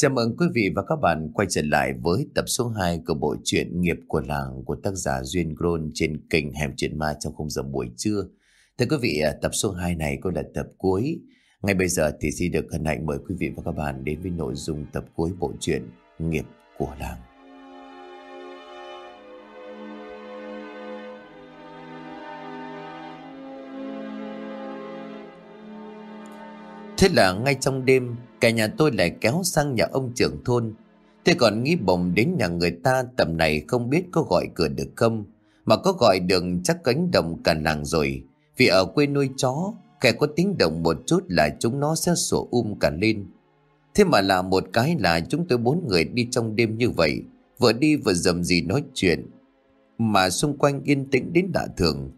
Chào mừng quý vị và các bạn quay trở lại với tập số 2 của bộ truyện Nghiệp của Làng của tác giả Duyên Grôn trên kênh Hẻm Chuyện Ma trong khung giờ buổi trưa. Thưa quý vị, à, tập số 2 này cũng là tập cuối. Ngay bây giờ thì xin được hân hạnh mời quý vị và các bạn đến với nội dung tập cuối bộ truyện Nghiệp của Làng. Thế là ngay trong đêm, Cả nhà tôi lại kéo sang nhà ông trưởng thôn. Thế còn nghĩ bồng đến nhà người ta Tầm này không biết có gọi cửa được không? Mà có gọi được chắc cánh đồng cả làng rồi. Vì ở quê nuôi chó, Kẻ có tiếng động một chút là chúng nó sẽ sủa um cả lên. Thế mà là một cái là chúng tôi bốn người đi trong đêm như vậy, Vừa đi vừa dầm gì nói chuyện. Mà xung quanh yên tĩnh đến lạ thường.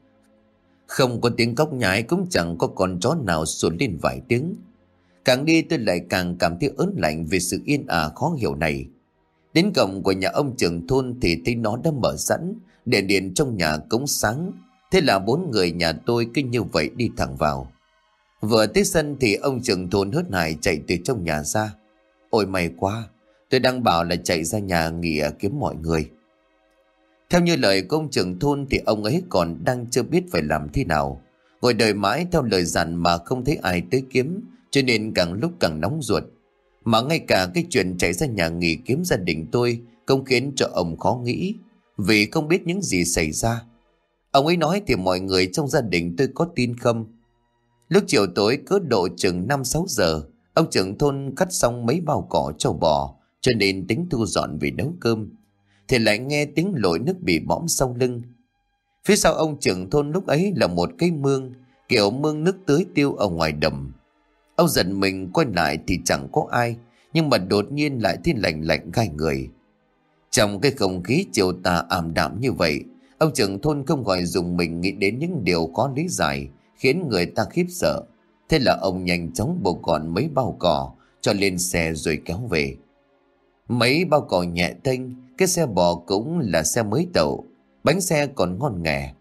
Không có tiếng cóc nhái cũng chẳng có con chó nào sủa lên vài tiếng. Càng đi tôi lại càng cảm thấy ớn lạnh về sự yên ả khó hiểu này. Đến cổng của nhà ông trưởng thôn thì thấy nó đã mở sẵn, đèn điện trong nhà cũng sáng. Thế là bốn người nhà tôi cứ như vậy đi thẳng vào. Vừa tới sân thì ông trưởng thôn hớt hải chạy từ trong nhà ra. Ôi may quá, tôi đang bảo là chạy ra nhà nghỉ à, kiếm mọi người. Theo như lời của ông trưởng thôn thì ông ấy còn đang chưa biết phải làm thế nào. Ngồi đợi mãi theo lời dặn mà không thấy ai tới kiếm cho nên càng lúc càng nóng ruột. Mà ngay cả cái chuyện chạy ra nhà nghỉ kiếm gia đình tôi cũng khiến cho ông khó nghĩ vì không biết những gì xảy ra. Ông ấy nói thì mọi người trong gia đình tôi có tin không? Lúc chiều tối cứ độ chừng 5-6 giờ, ông trưởng thôn cắt xong mấy bao cỏ cho bò, cho nên tính thu dọn vì nấu cơm. Thì lại nghe tiếng lội nước bị bõm sau lưng. Phía sau ông trưởng thôn lúc ấy là một cái mương, kiểu mương nước tưới tiêu ở ngoài đầm. Ông giận mình, quay lại thì chẳng có ai, Nhưng mà đột nhiên lại thấy lạnh lạnh gai người. Trong cái không khí chiều tà ảm đạm như vậy, Ông trưởng thôn không gọi dùng mình nghĩ đến những điều có lý giải, Khiến người ta khiếp sợ. Thế là ông nhanh chóng buộc gọn mấy bao cỏ, Cho lên xe rồi kéo về. Mấy bao cỏ nhẹ tênh, Cái xe bò cũng là xe mới tàu, Bánh xe còn ngon nghè.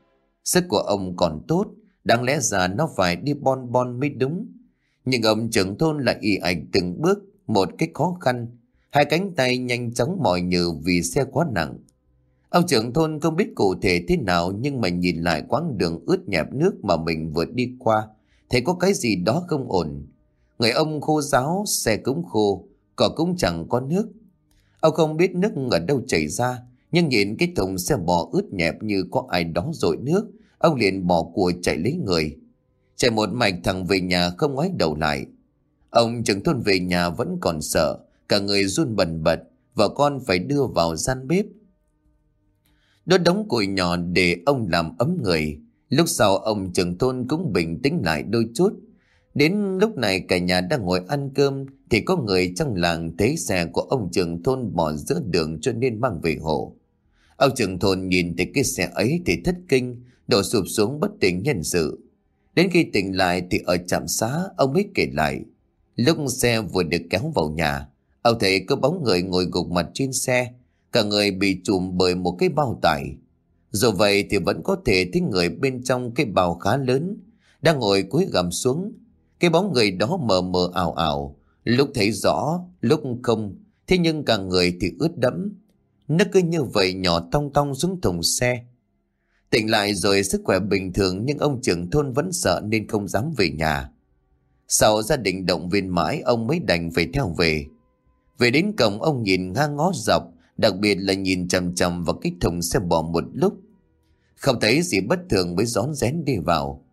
Sức của ông còn tốt, Đáng lẽ ra nó phải đi bon bon mới đúng nhưng ông trưởng thôn lại y ảnh từng bước một cách khó khăn. Hai cánh tay nhanh chóng mỏi nhừ vì xe quá nặng. Ông trưởng thôn không biết cụ thể thế nào nhưng mà nhìn lại quãng đường ướt nhẹp nước mà mình vừa đi qua. Thấy có cái gì đó không ổn. Người ông khô giáo, xe cũng khô, cỏ cũng chẳng có nước. Ông không biết nước ở đâu chảy ra, nhưng nhìn cái thùng xe bò ướt nhẹp như có ai đó dội nước, ông liền bỏ của chạy lấy người. Chạy một mạch thẳng về nhà không ngoái đầu lại. Ông trưởng thôn về nhà vẫn còn sợ, cả người run bần bật, vợ con phải đưa vào gian bếp. Đốt đóng củi nhỏ để ông làm ấm người. Lúc sau ông trưởng thôn cũng bình tĩnh lại đôi chút. Đến lúc này cả nhà đang ngồi ăn cơm thì có người trong làng thấy xe của ông trưởng thôn bỏ giữa đường cho nên mang về hộ. Ông trưởng thôn nhìn thấy cái xe ấy thì thất kinh, đổ sụp xuống bất tỉnh nhân sự. Đến khi tỉnh lại thì ở trạm xá ông mới kể lại. Lúc xe vừa được kéo vào nhà, ông thấy có bóng người ngồi gục mặt trên xe, cả người bị trùm bởi một cái bao tải. Dù vậy thì vẫn có thể thấy người bên trong cái bao khá lớn, đang ngồi cúi gằm xuống. Cái bóng người đó mờ mờ ảo ảo, lúc thấy rõ, lúc không, thế nhưng cả người thì ướt đẫm. Nó cứ như vậy nhỏ tong tong xuống thùng xe. Tỉnh lại rồi sức khỏe bình thường nhưng ông trưởng thôn vẫn sợ nên không dám về nhà. Sau gia đình động viên mãi ông mới đành phải theo về. Về đến cổng ông nhìn ngang ngó dọc, đặc biệt là nhìn chầm chầm vào cái thùng xe bò một lúc. Không thấy gì bất thường mới rón rén đi vào.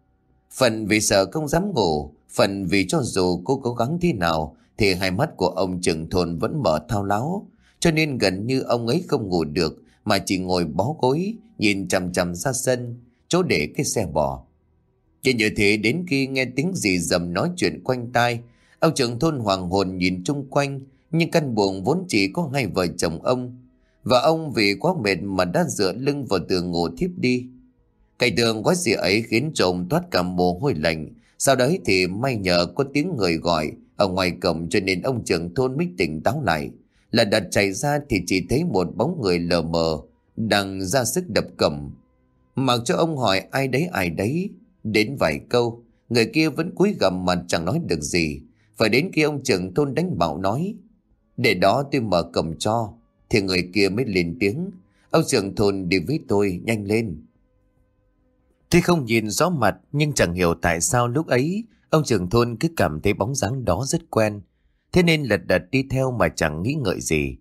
Phần vì sợ không dám ngủ, phần vì cho dù cô cố gắng thế nào thì hai mắt của ông trưởng thôn vẫn mở thao láo. Cho nên gần như ông ấy không ngủ được mà chỉ ngồi bó gối nhìn chằm chằm ra sân, chỗ để cái xe bò. Chỉ như thế đến khi nghe tiếng gì dầm nói chuyện quanh tai, ông trưởng thôn hoàng hồn nhìn chung quanh, nhưng căn buồng vốn chỉ có hai vợ chồng ông và ông vì quá mệt mà đã dựa lưng vào tường ngủ thiếp đi. Cái tường quá gì ấy khiến chồng toát cả mồ hôi lạnh sau đấy thì may nhờ có tiếng người gọi ở ngoài cổng cho nên ông trưởng thôn mới tỉnh táo lại là đặt chạy ra thì chỉ thấy một bóng người lờ mờ đang ra sức đập cầm. Mặc cho ông hỏi ai đấy ai đấy, đến vài câu, người kia vẫn cúi gầm mà chẳng nói được gì. Phải đến khi ông trưởng thôn đánh bảo nói, Để đó tôi mở cầm cho Thì người kia mới lên tiếng. Ông trưởng thôn đi với tôi nhanh lên. Tuy không nhìn rõ mặt Nhưng chẳng hiểu tại sao lúc ấy Ông trưởng thôn cứ cảm thấy bóng dáng đó rất quen. Thế nên lật đật đi theo mà chẳng nghĩ ngợi gì.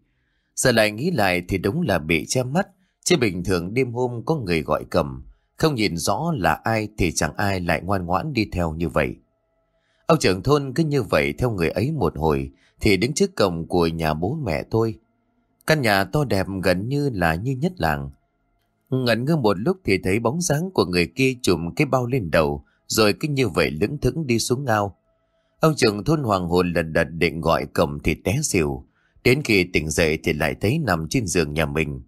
Giờ lại nghĩ lại thì đúng là bị che mắt. Chứ bình thường đêm hôm có người gọi cầm, Không nhìn rõ là ai thì chẳng ai lại ngoan ngoãn đi theo như vậy. Ông trưởng thôn cứ như vậy theo người ấy một hồi, Thì đứng trước cổng của nhà bố mẹ tôi Căn nhà to đẹp gần như là như nhất làng. Ngẩn ngơ một lúc thì thấy bóng dáng của người kia chùm cái bao lên đầu, Rồi cứ như vậy lững thững đi xuống ao. Ông trưởng thôn hoàng hồn lần đật định gọi cổng thì té xỉu, Đến khi tỉnh dậy thì lại thấy nằm trên giường nhà mình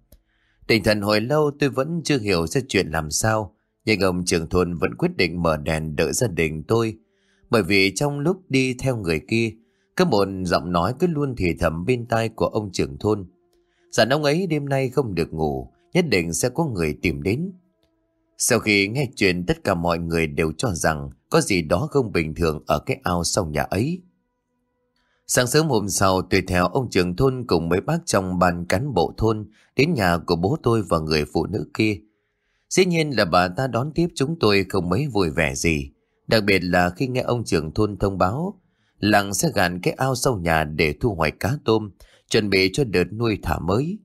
tình thần hồi lâu tôi vẫn chưa hiểu ra chuyện làm sao, Nhưng ông trưởng thôn vẫn quyết định mở đèn đỡ gia đình tôi. Bởi vì trong lúc đi theo người kia cứ một giọng nói cứ luôn thì thầm bên tai của ông trưởng thôn. Dặn ông ấy đêm nay không được ngủ, Nhất định sẽ có người tìm đến. Sau khi nghe chuyện, tất cả mọi người đều cho rằng Có gì đó không bình thường ở cái ao sau nhà ấy. Sáng sớm hôm sau tùy theo ông trưởng thôn cùng mấy bác trong ban cán bộ thôn đến nhà của bố tôi và người phụ nữ kia. Dĩ nhiên là bà ta đón tiếp chúng tôi không mấy vui vẻ gì. Đặc biệt là khi nghe ông trưởng thôn thông báo làng sẽ gạn cái ao sau nhà để thu hoạch cá tôm, chuẩn bị cho đợt nuôi thả mới.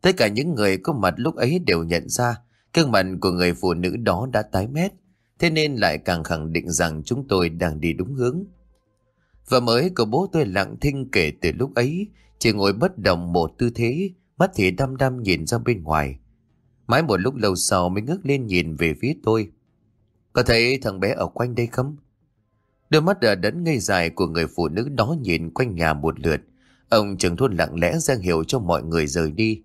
Tất cả những người có mặt lúc ấy đều nhận ra gương mặt của người phụ nữ đó đã tái mét, thế nên lại càng khẳng định rằng chúng tôi đang đi đúng hướng. Và mới của bố tôi lặng thinh kể từ lúc ấy, chỉ ngồi bất động một tư thế, mắt thì đăm đăm nhìn ra bên ngoài. Mãi một lúc lâu sau mới ngước lên nhìn về phía tôi. Có thấy thằng bé ở quanh đây không? Đôi mắt đã đẫn ngây dài của người phụ nữ đó nhìn quanh nhà một lượt. Ông trưởng thôn lặng lẽ ra hiệu cho mọi người rời đi.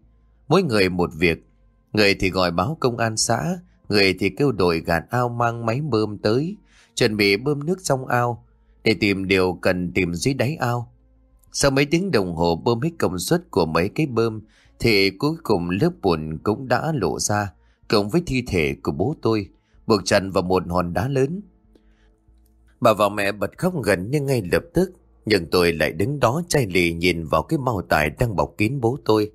Mỗi người một việc. Người thì gọi báo công an xã, người thì kêu đội gạt ao mang máy bơm tới, chuẩn bị bơm nước trong ao, để tìm điều cần tìm dưới đáy ao. Sau mấy tiếng đồng hồ bơm hết công suất của mấy cái bơm, thì cuối cùng lớp bùn cũng đã lộ ra, cộng với thi thể của bố tôi, buộc chặt vào một hòn đá lớn. Bà và mẹ bật khóc gần như ngay lập tức, nhưng tôi lại đứng đó chai lì nhìn vào cái bao tải đang bọc kín bố tôi.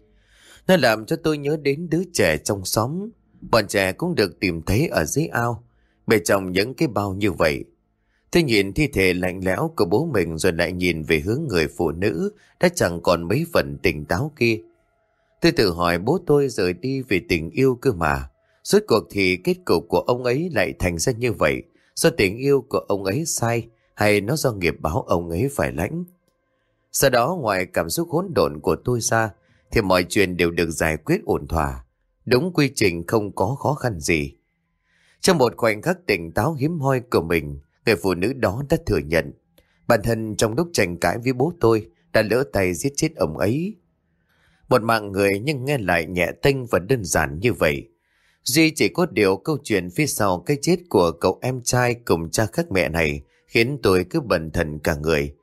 Nó làm cho tôi nhớ đến đứa trẻ trong xóm. Bọn trẻ cũng được tìm thấy ở dưới ao. Bên trong những cái bao như vậy Tôi nhìn thi thể lạnh lẽo của bố mình rồi lại nhìn về hướng người phụ nữ đã chẳng còn mấy phần tỉnh táo kia. Tôi tự hỏi bố tôi rời đi vì tình yêu cơ mà. Suốt cuộc thì kết cục của ông ấy lại thành ra như vậy. Do tình yêu của ông ấy sai hay nó do nghiệp báo ông ấy phải lãnh. Sau đó ngoài cảm xúc hỗn độn của tôi ra thì mọi chuyện đều được giải quyết ổn thỏa. Đúng quy trình không có khó khăn gì. Trong một khoảnh khắc tỉnh táo hiếm hoi của mình, Người phụ nữ đó đã thừa nhận Bản thân trong lúc tranh cãi với bố tôi Đã lỡ tay giết chết ông ấy Một mạng người nhưng nghe lại nhẹ tênh và đơn giản như vậy Duy chỉ có điều câu chuyện phía sau cái chết của cậu em trai cùng cha khác mẹ này khiến tôi cứ bần thần cả người.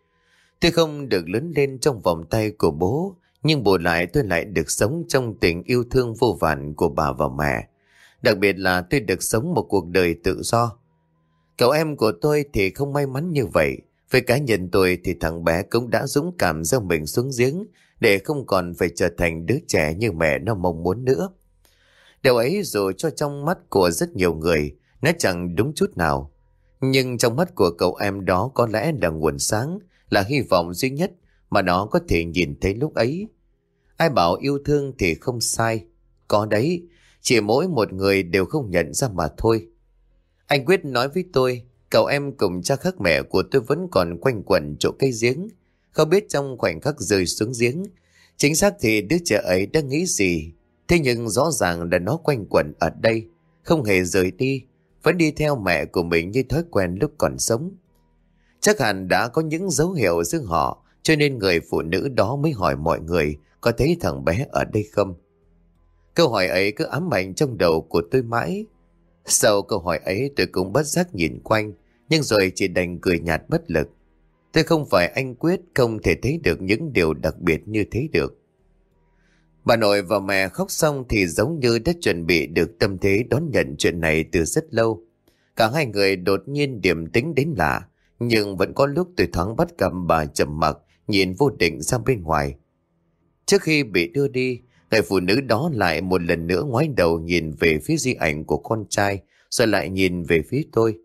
Tôi không được lớn lên trong vòng tay của bố, nhưng bù lại tôi lại được sống trong tình yêu thương vô vàn của bà và mẹ. Đặc biệt là tôi được sống một cuộc đời tự do. Cậu em của tôi thì không may mắn như vậy. Với cá nhân tôi thì thằng bé cũng đã dũng cảm gieo mình xuống giếng để không còn phải trở thành đứa trẻ như mẹ nó mong muốn nữa. Điều ấy dù cho trong mắt của rất nhiều người, nó chẳng đúng chút nào. Nhưng trong mắt của cậu em đó có lẽ là nguồn sáng, là hy vọng duy nhất mà nó có thể nhìn thấy lúc ấy. Ai bảo yêu thương thì không sai. Có đấy, chỉ mỗi một người đều không nhận ra mà thôi. Anh Quyết nói với tôi, cậu em cùng cha khác mẹ của tôi vẫn còn quanh quẩn chỗ cây giếng. Không biết trong khoảnh khắc rơi xuống giếng, chính xác thì đứa trẻ ấy đã nghĩ gì. Thế nhưng rõ ràng là nó quanh quẩn ở đây, không hề rời đi, vẫn đi theo mẹ của mình như thói quen lúc còn sống. Chắc hẳn đã có những dấu hiệu giữa họ, cho nên người phụ nữ đó mới hỏi mọi người có thấy thằng bé ở đây không. Câu hỏi ấy cứ ám ảnh trong đầu của tôi mãi, sau câu hỏi ấy tôi cũng bất giác nhìn quanh, nhưng rồi chỉ đành cười nhạt bất lực. Tôi không phải anh Quyết không thể thấy được những điều đặc biệt như thế được. Bà nội và mẹ khóc xong thì giống như đã chuẩn bị được tâm thế đón nhận chuyện này từ rất lâu. Cả hai người đột nhiên điểm tính đến lạ, nhưng vẫn có lúc tôi thoáng bắt gặp bà trầm mặc nhìn vô định ra bên ngoài. Trước khi bị đưa đi, người phụ nữ đó lại một lần nữa ngoái đầu nhìn về phía di ảnh của con trai, rồi lại nhìn về phía tôi.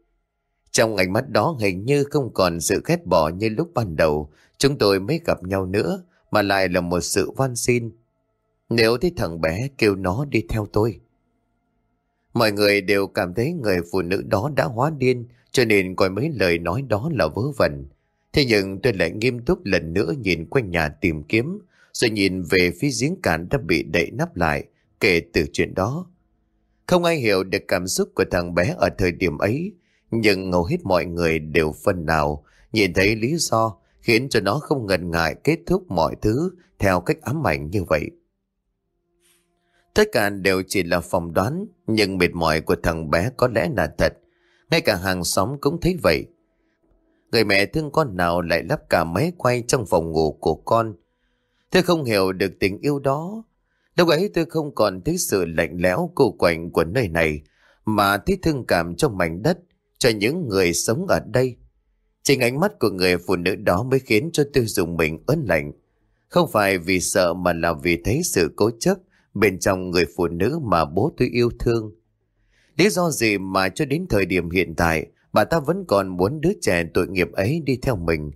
Trong ánh mắt đó hình như không còn sự ghét bỏ như lúc ban đầu, chúng tôi mới gặp nhau nữa, mà lại là một sự van xin. Nếu thấy thằng bé kêu nó đi theo tôi. Mọi người đều cảm thấy người phụ nữ đó đã hóa điên, cho nên coi mấy lời nói đó là vớ vẩn. Thế nhưng tôi lại nghiêm túc lần nữa nhìn quanh nhà tìm kiếm, rồi nhìn về phía giếng cạn đã bị đậy nắp lại, kể từ chuyện đó. Không ai hiểu được cảm xúc của thằng bé ở thời điểm ấy, nhưng hầu hết mọi người đều phần nào nhìn thấy lý do khiến cho nó không ngần ngại kết thúc mọi thứ theo cách ám ảnh như vậy. Tất cả đều chỉ là phỏng đoán, nhưng mệt mỏi của thằng bé có lẽ là thật. Ngay cả hàng xóm cũng thấy vậy. Người mẹ thương con nào lại lắp cả máy quay trong phòng ngủ của con. Tôi không hiểu được tình yêu đó. Lúc ấy tôi không còn thấy sự lạnh lẽo cô quạnh của nơi này, mà thấy thương cảm trong mảnh đất, cho những người sống ở đây. Chính ánh mắt của người phụ nữ đó mới khiến cho tôi dùng mình ớn lạnh. Không phải vì sợ mà là vì thấy sự cố chấp bên trong người phụ nữ mà bố tôi yêu thương. Lý do gì mà cho đến thời điểm hiện tại bà ta vẫn còn muốn đứa trẻ tội nghiệp ấy đi theo mình.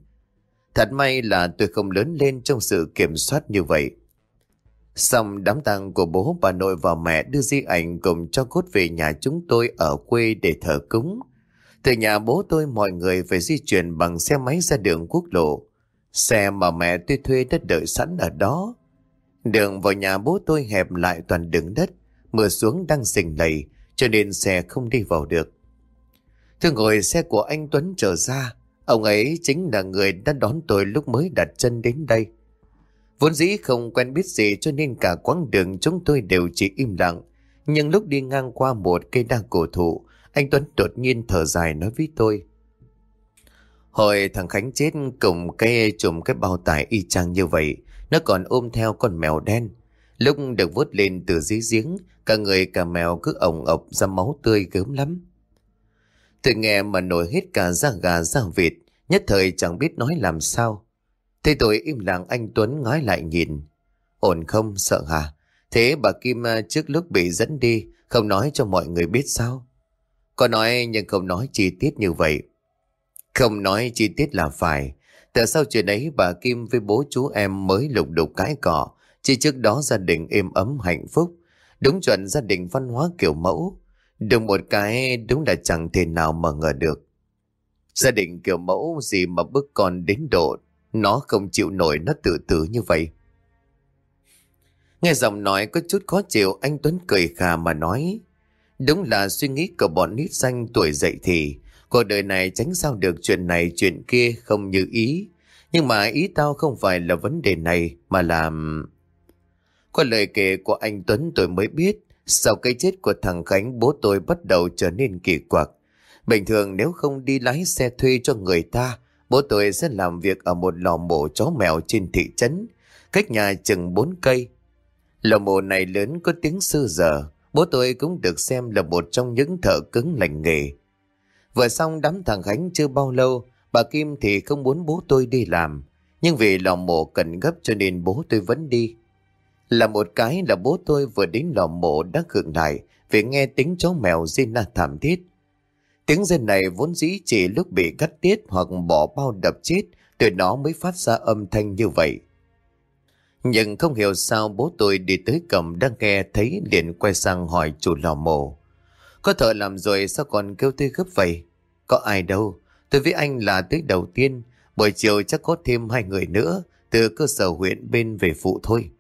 Thật may là tôi không lớn lên trong sự kiểm soát như vậy. Xong đám tang của bố bà nội và mẹ đưa di ảnh cùng cho cốt về nhà chúng tôi ở quê để thờ cúng. Từ nhà bố tôi mọi người phải di chuyển bằng xe máy ra đường quốc lộ. Xe mà mẹ tôi thuê đã đợi sẵn ở đó. Đường vào nhà bố tôi hẹp lại toàn đường đất, mưa xuống đang sình lầy, cho nên xe không đi vào được. Tôi ngồi xe của anh Tuấn trở ra, ông ấy chính là người đã đón tôi lúc mới đặt chân đến đây. Vốn dĩ không quen biết gì cho nên cả quãng đường chúng tôi đều chỉ im lặng. Nhưng lúc đi ngang qua một cây đa cổ thụ, anh Tuấn đột nhiên thở dài nói với tôi. Hồi thằng Khánh chết cùng cái chùm cái bao tải y chang như vậy, nó còn ôm theo con mèo đen. Lúc được vớt lên từ dưới giếng, cả người cả mèo cứ ổng ộc ra máu tươi gớm lắm. Tôi nghe mà nổi hết cả da gà da vịt, nhất thời chẳng biết nói làm sao. Thế tôi im lặng anh Tuấn ngói lại nhìn. Ổn không, sợ hả? Thế bà Kim à, trước lúc bị dẫn đi, không nói cho mọi người biết sao? Có nói nhưng không nói chi tiết như vậy. Không nói chi tiết là phải, Tại sau chuyện ấy bà Kim với bố chú em mới lục đục cái cỏ, chỉ trước đó gia đình êm ấm hạnh phúc, đúng chuẩn gia đình văn hóa kiểu mẫu. Được một cái đúng là chẳng thể nào mà ngờ được. Gia đình kiểu mẫu gì mà bức con đến độ, nó không chịu nổi nó tự tử như vậy. Nghe giọng nói có chút khó chịu anh Tuấn cười khà mà nói. Đúng là suy nghĩ của bọn nít xanh tuổi dậy thì Cuộc đời này tránh sao được chuyện này chuyện kia không như ý. Nhưng mà ý tao không phải là vấn đề này mà là... Qua lời kể của anh Tuấn tôi mới biết sau cái chết của thằng Khánh bố tôi bắt đầu trở nên kỳ quặc. Bình thường nếu không đi lái xe thuê cho người ta, bố tôi sẽ làm việc ở một lò mổ chó mèo trên thị trấn, cách nhà chừng 4 cây. Lò mổ này lớn có tiếng sư giờ, bố tôi cũng được xem là một trong những thợ cứng lành nghề. Vừa xong đám thằng Khánh chưa bao lâu, bà Kim thì không muốn bố tôi đi làm. Nhưng vì lò mổ cần gấp cho nên bố tôi vẫn đi. Là một cái là bố tôi vừa đến lò mộ đã khựng lại vì nghe tiếng chó mèo rên la thảm thiết. Tiếng rên này vốn dĩ chỉ lúc bị cắt tiết hoặc bỏ bao đập chết từ nó mới phát ra âm thanh như vậy. Nhưng không hiểu sao bố tôi đi tới cầm đang nghe thấy liền quay sang hỏi chủ lò mổ. Có thợ làm rồi sao còn kêu tôi gấp vậy? Có ai đâu, tôi với anh là tới đầu tiên, buổi chiều chắc có thêm hai người nữa từ cơ sở huyện bên về phụ thôi.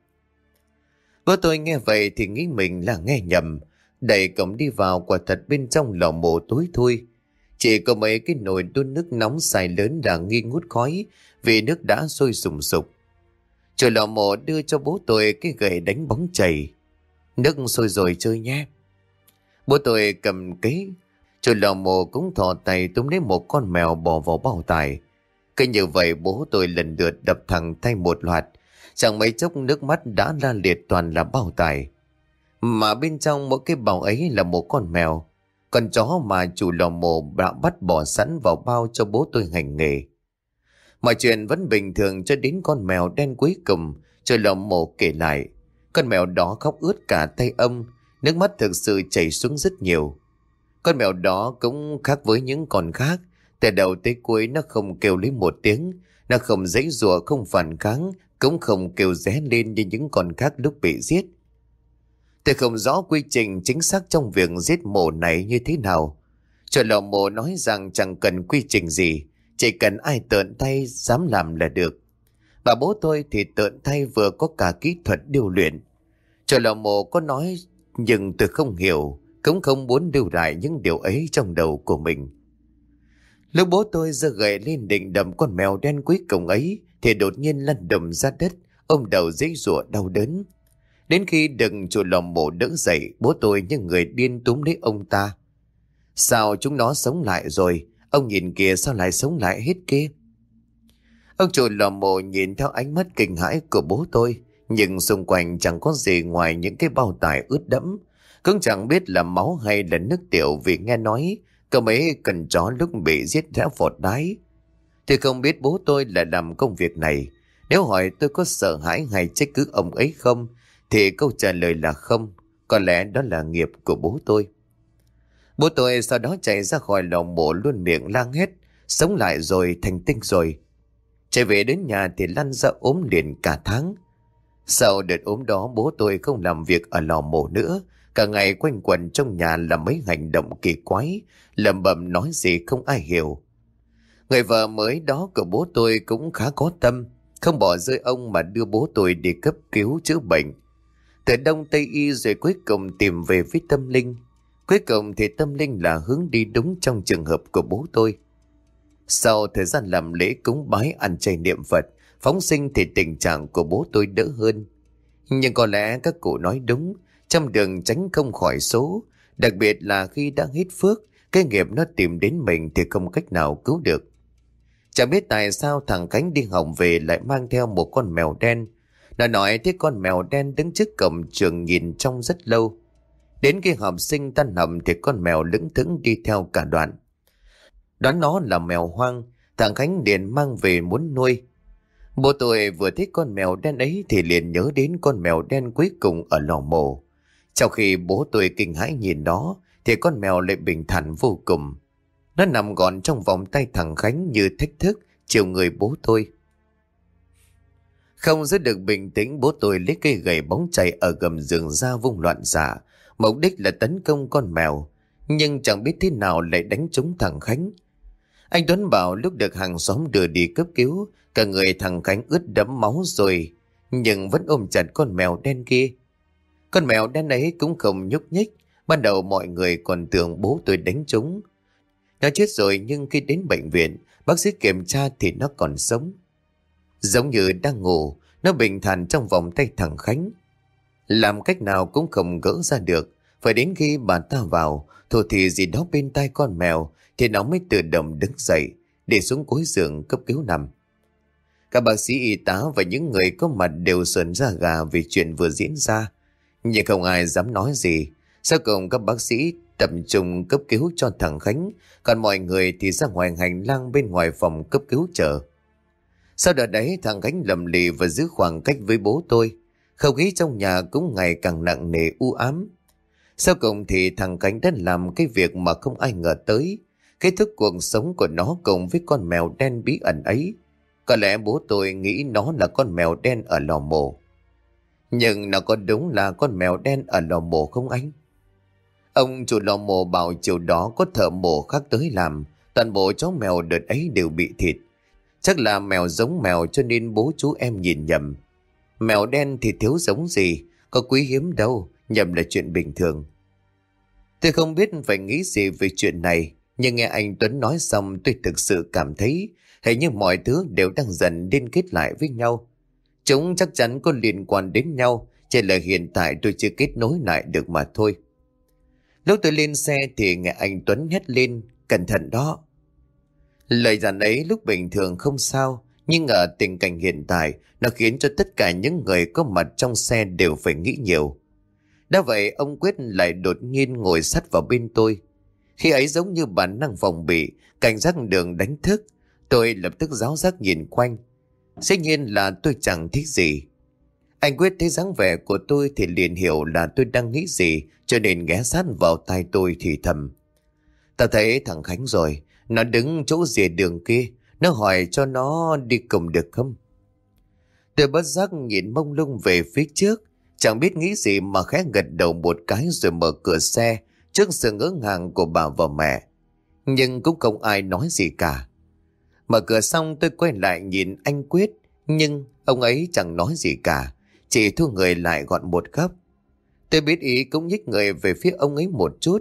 Bố tôi nghe vậy thì nghĩ mình là nghe nhầm, đẩy cổng đi vào quả thật bên trong lò mổ tối thui. Chỉ có mấy cái nồi đun nước nóng xài lớn là nghi ngút khói vì nước đã sôi sùng sục. Chủ lò mổ đưa cho bố tôi cái gậy đánh bóng chảy. Nước sôi rồi chơi nhé. Bố tôi cầm cái Chủ lò mổ cũng thò tay túm lấy một con mèo bỏ vào bao tải. Cứ như vậy bố tôi lần lượt đập thẳng thay một loạt. Chẳng mấy chốc nước mắt đã la liệt toàn là bao tải. Mà bên trong mỗi cái bao ấy là một con mèo. Con chó mà chủ lò mồ đã bắt bỏ sẵn vào bao cho bố tôi hành nghề. Mọi chuyện vẫn bình thường cho đến con mèo đen cuối cùng Rồi lò mồ kể lại. Con mèo đó khóc ướt cả tay ông, nước mắt thực sự chảy xuống rất nhiều. Con mèo đó cũng khác với những con khác. Từ đầu tới cuối nó không kêu lấy một tiếng, nó không dãy rùa không phản kháng, cũng không kêu ré lên như những con khác lúc bị giết. Tôi không rõ quy trình chính xác trong việc giết mổ này như thế nào. Cho lò mổ nói rằng chẳng cần quy trình gì, chỉ cần ai tợn tay dám làm là được. Bà bố tôi thì tợn tay vừa có cả kỹ thuật điều luyện. Cho lò mổ có nói nhưng tôi không hiểu, cũng không muốn lưu lại những điều ấy trong đầu của mình. Lúc bố tôi giơ gậy lên định đầm con mèo đen cuối cùng ấy thì đột nhiên lăn đầm ra đất, ôm đầu dãy rủa đau đớn. Đến khi đừng chủ lò mổ đỡ dậy, bố tôi như người điên túm lấy ông ta. Sao chúng nó sống lại rồi? Ông nhìn kìa sao lại sống lại hết kia? Ông chủ lò mổ nhìn theo ánh mắt kinh hãi của bố tôi, nhưng xung quanh chẳng có gì ngoài những cái bao tải ướt đẫm. Cũng chẳng biết là máu hay là nước tiểu vì nghe nói cậu ấy cần chó lúc bị giết đã vọt đáy. Thì không biết bố tôi là làm công việc này. Nếu hỏi tôi có sợ hãi hay trách cứ ông ấy không, thì câu trả lời là không. Có lẽ đó là nghiệp của bố tôi. Bố tôi sau đó chạy ra khỏi lò mổ luôn miệng lang hết. Sống lại rồi, thành tinh rồi. Chạy về đến nhà thì lăn ra ốm liền cả tháng. Sau đợt ốm đó bố tôi không làm việc ở lò mổ nữa. Cả ngày quanh quẩn trong nhà là mấy hành động kỳ quái, lầm bầm nói gì không ai hiểu. Người vợ mới đó của bố tôi cũng khá có tâm, không bỏ rơi ông mà đưa bố tôi đi cấp cứu chữa bệnh. Từ đông tây y rồi cuối cùng tìm về với tâm linh. Cuối cùng thì tâm linh là hướng đi đúng trong trường hợp của bố tôi. Sau thời gian làm lễ cúng bái ăn chay niệm Phật, phóng sinh thì tình trạng của bố tôi đỡ hơn. Nhưng có lẽ các cụ nói đúng, trong đường tránh không khỏi số, đặc biệt là khi đang hết phước, cái nghiệp nó tìm đến mình thì không cách nào cứu được. Chẳng biết tại sao thằng Khánh đi học về lại mang theo một con mèo đen. Nó nói thế con mèo đen đứng trước cổng trường nhìn trong rất lâu. Đến khi học sinh tan học thì con mèo lững thững đi theo cả đoạn. Đoán nó là mèo hoang, thằng Khánh liền mang về muốn nuôi. Bố tôi vừa thấy con mèo đen ấy thì liền nhớ đến con mèo đen cuối cùng ở lò mổ. Trong khi bố tôi kinh hãi nhìn nó, thì con mèo lại bình thản vô cùng. Nó nằm gọn trong vòng tay thằng Khánh như thách thức, chiều người bố tôi. Không giữ được bình tĩnh, bố tôi lấy cây gậy bóng chảy ở gầm giường ra vung loạn xạ, mục đích là tấn công con mèo, nhưng chẳng biết thế nào lại đánh trúng thằng Khánh. Anh Tuấn bảo lúc được hàng xóm đưa đi cấp cứu, cả người thằng Khánh ướt đẫm máu rồi, nhưng vẫn ôm chặt con mèo đen kia. Con mèo đen ấy cũng không nhúc nhích, ban đầu mọi người còn tưởng bố tôi đánh trúng. Nó chết rồi nhưng khi đến bệnh viện, bác sĩ kiểm tra thì nó còn sống. Giống như đang ngủ, nó bình thản trong vòng tay thằng Khánh. Làm cách nào cũng không gỡ ra được, phải đến khi bà ta vào, thổ thì gì đó bên tai con mèo, thì nó mới tự động đứng dậy, để xuống cuối giường cấp cứu nằm. Các bác sĩ y tá và những người có mặt đều sờn ra gà vì chuyện vừa diễn ra. Nhưng không ai dám nói gì. Sau cùng các bác sĩ tập trung cấp cứu cho thằng Khánh, còn mọi người thì ra ngoài hành lang bên ngoài phòng cấp cứu chờ. Sau đợt đấy thằng Khánh lầm lì và giữ khoảng cách với bố tôi. Không khí trong nhà cũng ngày càng nặng nề u ám. Sau cùng thì thằng Khánh đã làm cái việc mà không ai ngờ tới. Kết thúc cuộc sống của nó cùng với con mèo đen bí ẩn ấy. Có lẽ bố tôi nghĩ nó là con mèo đen ở lò mổ. Nhưng nó có đúng là con mèo đen ở lò mổ không anh? Ông chủ lò mổ bảo chiều đó có thợ mổ khác tới làm. Toàn bộ chó mèo đợt ấy đều bị thịt. Chắc là mèo giống mèo cho nên bố chú em nhìn nhầm. Mèo đen thì thiếu giống gì, có quý hiếm đâu, nhầm là chuyện bình thường. Tôi không biết phải nghĩ gì về chuyện này, nhưng nghe anh Tuấn nói xong tôi thực sự cảm thấy hình như mọi thứ đều đang dần liên kết lại với nhau. Chúng chắc chắn có liên quan đến nhau, chỉ là hiện tại tôi chưa kết nối lại được mà thôi. Lúc tôi lên xe thì nghe anh Tuấn hét lên, cẩn thận đó. Lời dặn ấy lúc bình thường không sao, nhưng ở tình cảnh hiện tại, nó khiến cho tất cả những người có mặt trong xe đều phải nghĩ nhiều. Đã vậy, ông Quyết lại đột nhiên ngồi sát vào bên tôi. Khi ấy giống như bản năng phòng bị, cảnh giác đường đánh thức, tôi lập tức giáo giác nhìn quanh. Dĩ nhiên là tôi chẳng thích gì. Anh Quyết thấy dáng vẻ của tôi thì liền hiểu là tôi đang nghĩ gì cho nên ghé sát vào tai tôi thì thầm. ta thấy thằng Khánh rồi, nó đứng chỗ rìa đường kia, nó hỏi cho nó đi cùng được không? Tôi bất giác nhìn mông lung về phía trước, chẳng biết nghĩ gì mà khẽ gật đầu một cái rồi mở cửa xe trước sự ngỡ ngàng của bà và mẹ. Nhưng cũng không ai nói gì cả. Mở cửa xong tôi quay lại nhìn anh Quyết, nhưng ông ấy chẳng nói gì cả, chỉ thu người lại gọn một góc. Tôi biết ý cũng nhích người về phía ông ấy một chút.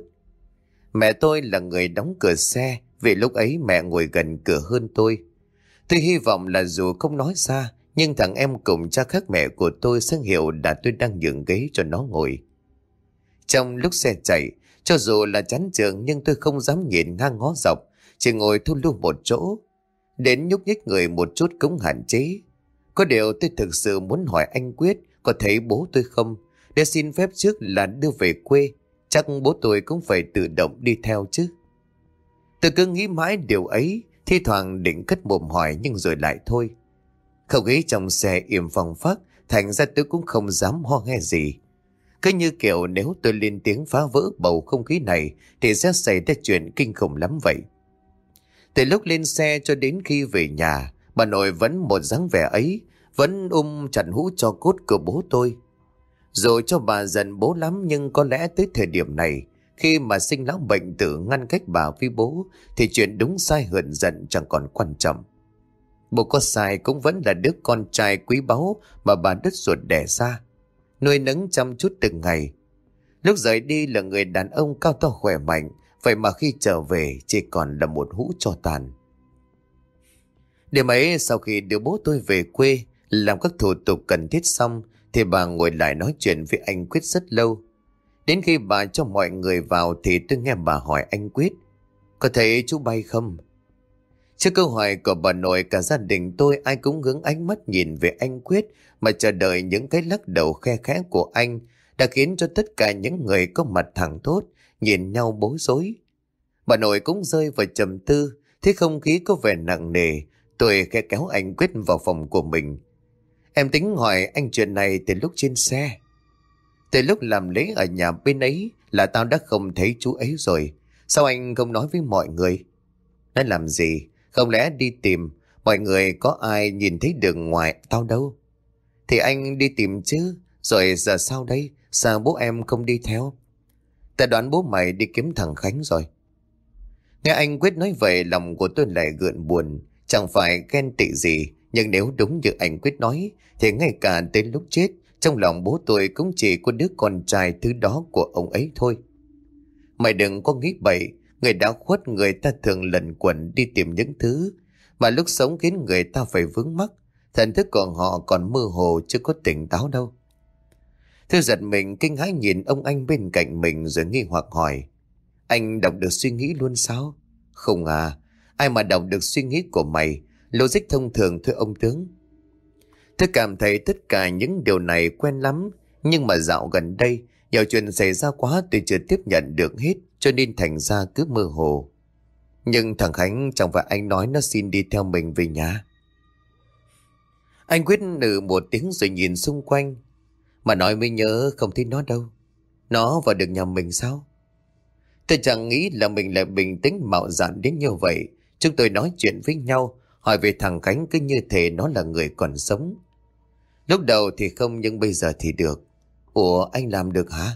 Mẹ tôi là người đóng cửa xe, vì lúc ấy mẹ ngồi gần cửa hơn tôi. Tôi hy vọng là dù không nói ra, nhưng thằng em cùng cha khác mẹ của tôi sẽ hiểu là tôi đang nhường ghế cho nó ngồi. Trong lúc xe chạy, cho dù là chán trường nhưng tôi không dám nhìn ngang ngó dọc, chỉ ngồi thu lưu một chỗ. Đến nhúc nhích người một chút cũng hạn chế. Có điều tôi thực sự muốn hỏi anh Quyết có thấy bố tôi không, để xin phép trước là đưa về quê. Chắc bố tôi cũng phải tự động đi theo chứ. Tôi cứ nghĩ mãi điều ấy, thi thoảng định cất mồm hỏi nhưng rồi lại thôi. Không khí trong xe im phòng phát, thành ra tôi cũng không dám ho nghe gì. Cứ như kiểu nếu tôi lên tiếng phá vỡ bầu không khí này thì sẽ xảy ra chuyện kinh khủng lắm vậy. Từ lúc lên xe cho đến khi về nhà, bà nội vẫn một dáng vẻ ấy, vẫn ôm chặt hũ cho cốt của bố tôi. Rồi cho bà giận bố lắm nhưng có lẽ tới thời điểm này, khi mà sinh lão bệnh tử ngăn cách bà với bố, thì chuyện đúng sai hờn giận chẳng còn quan trọng. Bố có sai cũng vẫn là đứa con trai quý báu mà bà đất ruột đẻ ra. Nuôi nấng chăm chút từng ngày. Lúc rời đi là người đàn ông cao to khỏe mạnh, vậy mà khi trở về chỉ còn là một hũ cho tàn. Đêm ấy sau khi đưa bố tôi về quê, làm các thủ tục cần thiết xong, thì bà ngồi lại nói chuyện với anh Quyết rất lâu. Đến khi bà cho mọi người vào thì tôi nghe bà hỏi anh Quyết, có thấy chú bay không? Trước câu hỏi của bà nội cả gia đình tôi ai cũng hướng ánh mắt nhìn về anh Quyết mà chờ đợi những cái lắc đầu khe khẽ của anh đã khiến cho tất cả những người có mặt thẳng tốt nhìn nhau bối rối. Bà nội cũng rơi vào trầm tư, thế không khí có vẻ nặng nề, tôi khẽ kéo anh Quyết vào phòng của mình. Em tính hỏi anh chuyện này từ lúc trên xe. Từ lúc làm lễ ở nhà bên ấy là tao đã không thấy chú ấy rồi. Sao anh không nói với mọi người? Nó làm gì? Không lẽ đi tìm, mọi người có ai nhìn thấy đường ngoài tao đâu? Thì anh đi tìm chứ, rồi giờ sao đây? Sao bố em không đi theo? Ta đoán bố mày đi kiếm thằng Khánh rồi. Nghe anh Quyết nói vậy lòng của tôi lại gượn buồn. Chẳng phải ghen tị gì, nhưng nếu đúng như anh Quyết nói, thì ngay cả đến lúc chết, trong lòng bố tôi cũng chỉ có đứa con trai thứ đó của ông ấy thôi. Mày đừng có nghĩ bậy, Người đã khuất người ta thường lẩn quẩn đi tìm những thứ mà lúc sống khiến người ta phải vướng mắc. Thần thức của họ còn mơ hồ chưa có tỉnh táo đâu. Thư giật mình kinh hãi nhìn ông anh bên cạnh mình rồi nghi hoặc hỏi. Anh đọc được suy nghĩ luôn sao? Không à, ai mà đọc được suy nghĩ của mày, logic thông thường thưa ông tướng. Tôi cảm thấy tất cả những điều này quen lắm, nhưng mà dạo gần đây, nhiều chuyện xảy ra quá tôi chưa tiếp nhận được hết cho nên thành ra cứ mơ hồ. Nhưng thằng Khánh chẳng phải anh nói nó xin đi theo mình về nhà. Anh quyết nử một tiếng rồi nhìn xung quanh. Mà nói mới nhớ không thấy nó đâu. Nó vào được nhà mình sao? Tôi chẳng nghĩ là mình lại bình tĩnh mạo dạn đến như vậy. Chúng tôi nói chuyện với nhau, hỏi về thằng Khánh cứ như thể nó là người còn sống. Lúc đầu thì không nhưng bây giờ thì được. Ủa anh làm được hả?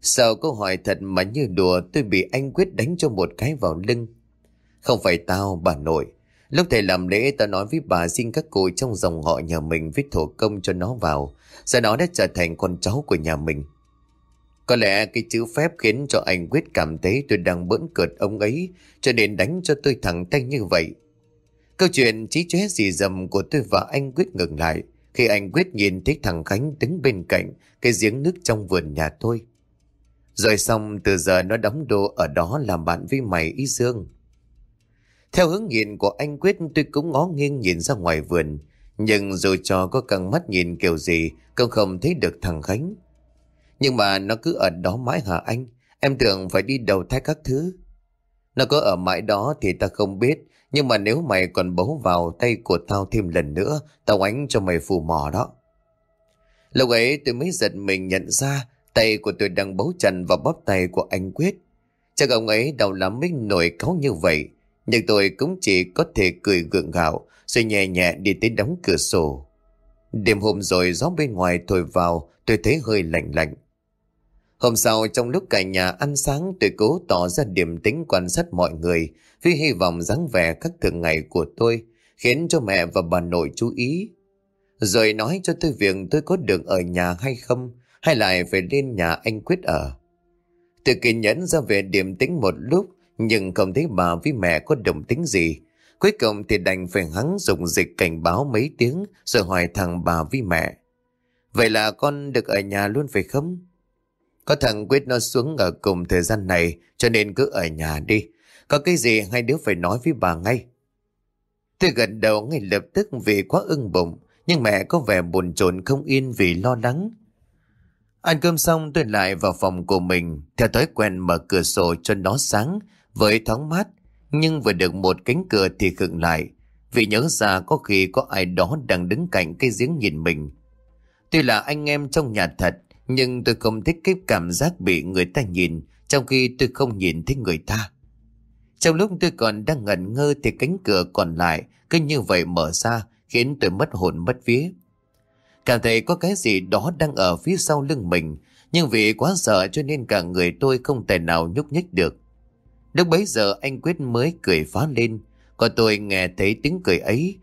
Sau câu hỏi thật mà như đùa tôi bị anh Quyết đánh cho một cái vào lưng. Không phải tao, bà nội. Lúc thầy làm lễ tao nói với bà xin các cụ trong dòng họ nhà mình viết thổ công cho nó vào. Giờ nó đã trở thành con cháu của nhà mình. Có lẽ cái chữ phép khiến cho anh Quyết cảm thấy tôi đang bỡn cợt ông ấy, cho nên đánh cho tôi thẳng tay như vậy. Câu chuyện trí chóe gì dầm của tôi và anh Quyết ngừng lại, khi anh Quyết nhìn thấy thằng Khánh đứng bên cạnh, cái giếng nước trong vườn nhà tôi. Rồi xong, từ giờ nó đóng đồ ở đó làm bạn với mày ý dương. Theo hướng nhìn của anh Quyết, tôi cũng ngó nghiêng nhìn ra ngoài vườn. Nhưng dù cho có căng mắt nhìn kiểu gì, cũng không thấy được thằng Khánh. Nhưng mà nó cứ ở đó mãi hả anh? Em tưởng phải đi đầu thai các thứ. Nó có ở mãi đó thì ta không biết. Nhưng mà nếu mày còn bấu vào tay của tao thêm lần nữa, tao ánh cho mày phù mò đó. Lúc ấy tôi mới giật mình nhận ra tay của tôi đang bấu chặt vào bóp tay của anh Quyết. Chắc ông ấy đau lắm mới nổi cáu như vậy. Nhưng tôi cũng chỉ có thể cười gượng gạo rồi nhẹ nhẹ đi tới đóng cửa sổ. Đêm hôm rồi gió bên ngoài thổi vào tôi thấy hơi lạnh lạnh. Hôm sau, trong lúc cả nhà ăn sáng, tôi cố tỏ ra điềm tĩnh quan sát mọi người vì hy vọng dáng vẻ các thường ngày của tôi, khiến cho mẹ và bà nội chú ý. Rồi nói cho tôi việc tôi có được ở nhà hay không, hay lại phải lên nhà anh Quyết ở. Tôi kiên nhẫn ra về điềm tĩnh một lúc, nhưng không thấy bà với mẹ có đồng tính gì. Cuối cùng thì đành phải hắn dùng dịch cảnh báo mấy tiếng, rồi hỏi thằng bà với mẹ. Vậy là con được ở nhà luôn phải không? Có thằng Quyết nó xuống ở cùng thời gian này, cho nên cứ ở nhà đi. Có cái gì hai đứa phải nói với bà ngay. Tôi gật đầu ngay lập tức vì quá ưng bụng, nhưng mẹ có vẻ buồn chồn không yên vì lo lắng. Ăn cơm xong, tôi lại vào phòng của mình, theo thói quen mở cửa sổ cho nó sáng, với thoáng mát, nhưng vừa được một cánh cửa thì khựng lại, vì nhớ ra có khi có ai đó đang đứng cạnh cái giếng nhìn mình. Tuy là anh em trong nhà thật nhưng tôi không thích cái cảm giác bị người ta nhìn, trong khi tôi không nhìn thấy người ta. Trong lúc tôi còn đang ngẩn ngơ thì cánh cửa còn lại cứ như vậy mở ra, khiến tôi mất hồn mất vía. Cảm thấy có cái gì đó đang ở phía sau lưng mình, nhưng vì quá sợ cho nên cả người tôi không thể nào nhúc nhích được. Lúc bấy giờ anh Quyết mới cười phá lên Còn tôi nghe thấy tiếng cười ấy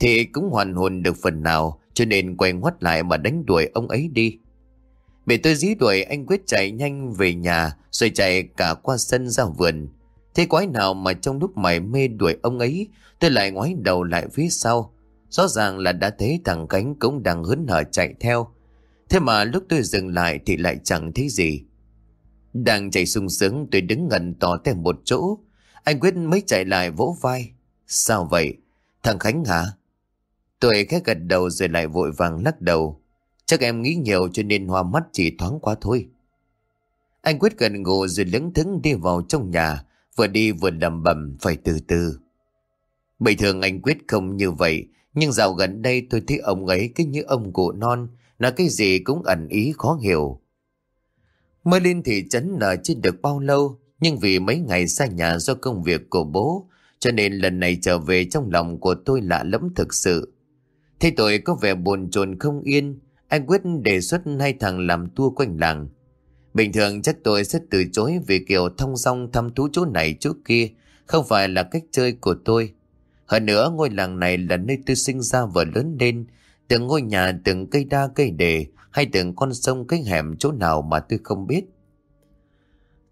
Thì cũng hoàn hồn được phần nào, Cho nên quay ngoắt lại mà đánh đuổi ông ấy đi Bị tôi dí đuổi, anh Quyết chạy nhanh về nhà, Rồi chạy cả qua sân ra vườn Thế quái nào mà trong lúc mày mê đuổi ông ấy, Tôi lại ngoái đầu lại phía sau Rõ ràng là đã thấy thằng Cánh cũng đang hớn hở chạy theo Thế mà lúc tôi dừng lại thì lại chẳng thấy gì đang chạy sung sướng, tôi đứng ngẩn tỏ thêm một chỗ. Anh Quyết mới chạy lại vỗ vai. Sao vậy? Thằng Khánh hả? Tôi khẽ gật đầu rồi lại vội vàng lắc đầu. Chắc em nghĩ nhiều cho nên hoa mắt chỉ thoáng quá thôi. Anh Quyết gần ngủ rồi lững thững đi vào trong nhà, vừa đi vừa lầm bầm phải từ từ. Bình thường anh Quyết không như vậy, nhưng dạo gần đây tôi thấy ông ấy cứ như ông cụ non, là cái gì cũng ẩn ý khó hiểu. Mới lên thị trấn nở chưa được bao lâu, nhưng vì mấy ngày xa nhà do công việc của bố, cho nên lần này trở về trong lòng của tôi lạ lẫm thực sự. Thế tôi có vẻ buồn chồn không yên, anh quyết đề xuất hai thằng làm tour quanh làng. Bình thường chắc tôi sẽ từ chối vì kiểu thông dong thăm thú chỗ này chỗ kia, không phải là cách chơi của tôi. Hơn nữa ngôi làng này là nơi tôi sinh ra và lớn lên, từng ngôi nhà từng cây đa cây đề hay từng con sông cái hẻm chỗ nào mà tôi không biết.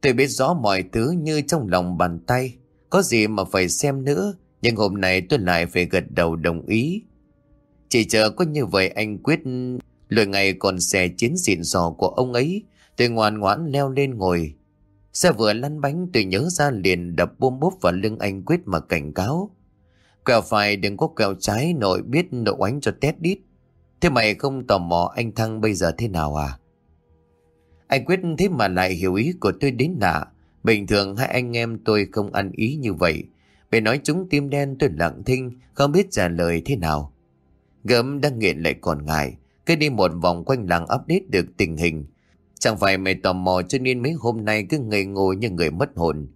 Tôi biết rõ mọi thứ như trong lòng bàn tay, có gì mà phải xem nữa, nhưng hôm nay tôi lại phải gật đầu đồng ý. Chỉ chờ có như vậy anh quyết Lời ngày còn xe chiến xịn sò của ông ấy, tôi ngoan ngoãn leo lên ngồi. Xe vừa lăn bánh tôi nhớ ra liền đập bôm bốp vào lưng anh quyết mà cảnh cáo. Quẹo phải đừng có quẹo trái nội biết nội oánh cho tét đít. Thế mày không tò mò anh Thăng bây giờ thế nào à? Anh quyết thế mà lại hiểu ý của tôi đến lạ. Bình thường hai anh em tôi không ăn ý như vậy. Bề nói chúng tim đen tôi lặng thinh, không biết trả lời thế nào. Gấm đang nghiện lại còn ngại, cứ đi một vòng quanh làng update được tình hình. Chẳng phải mày tò mò cho nên mấy hôm nay cứ ngây ngồi như người mất hồn.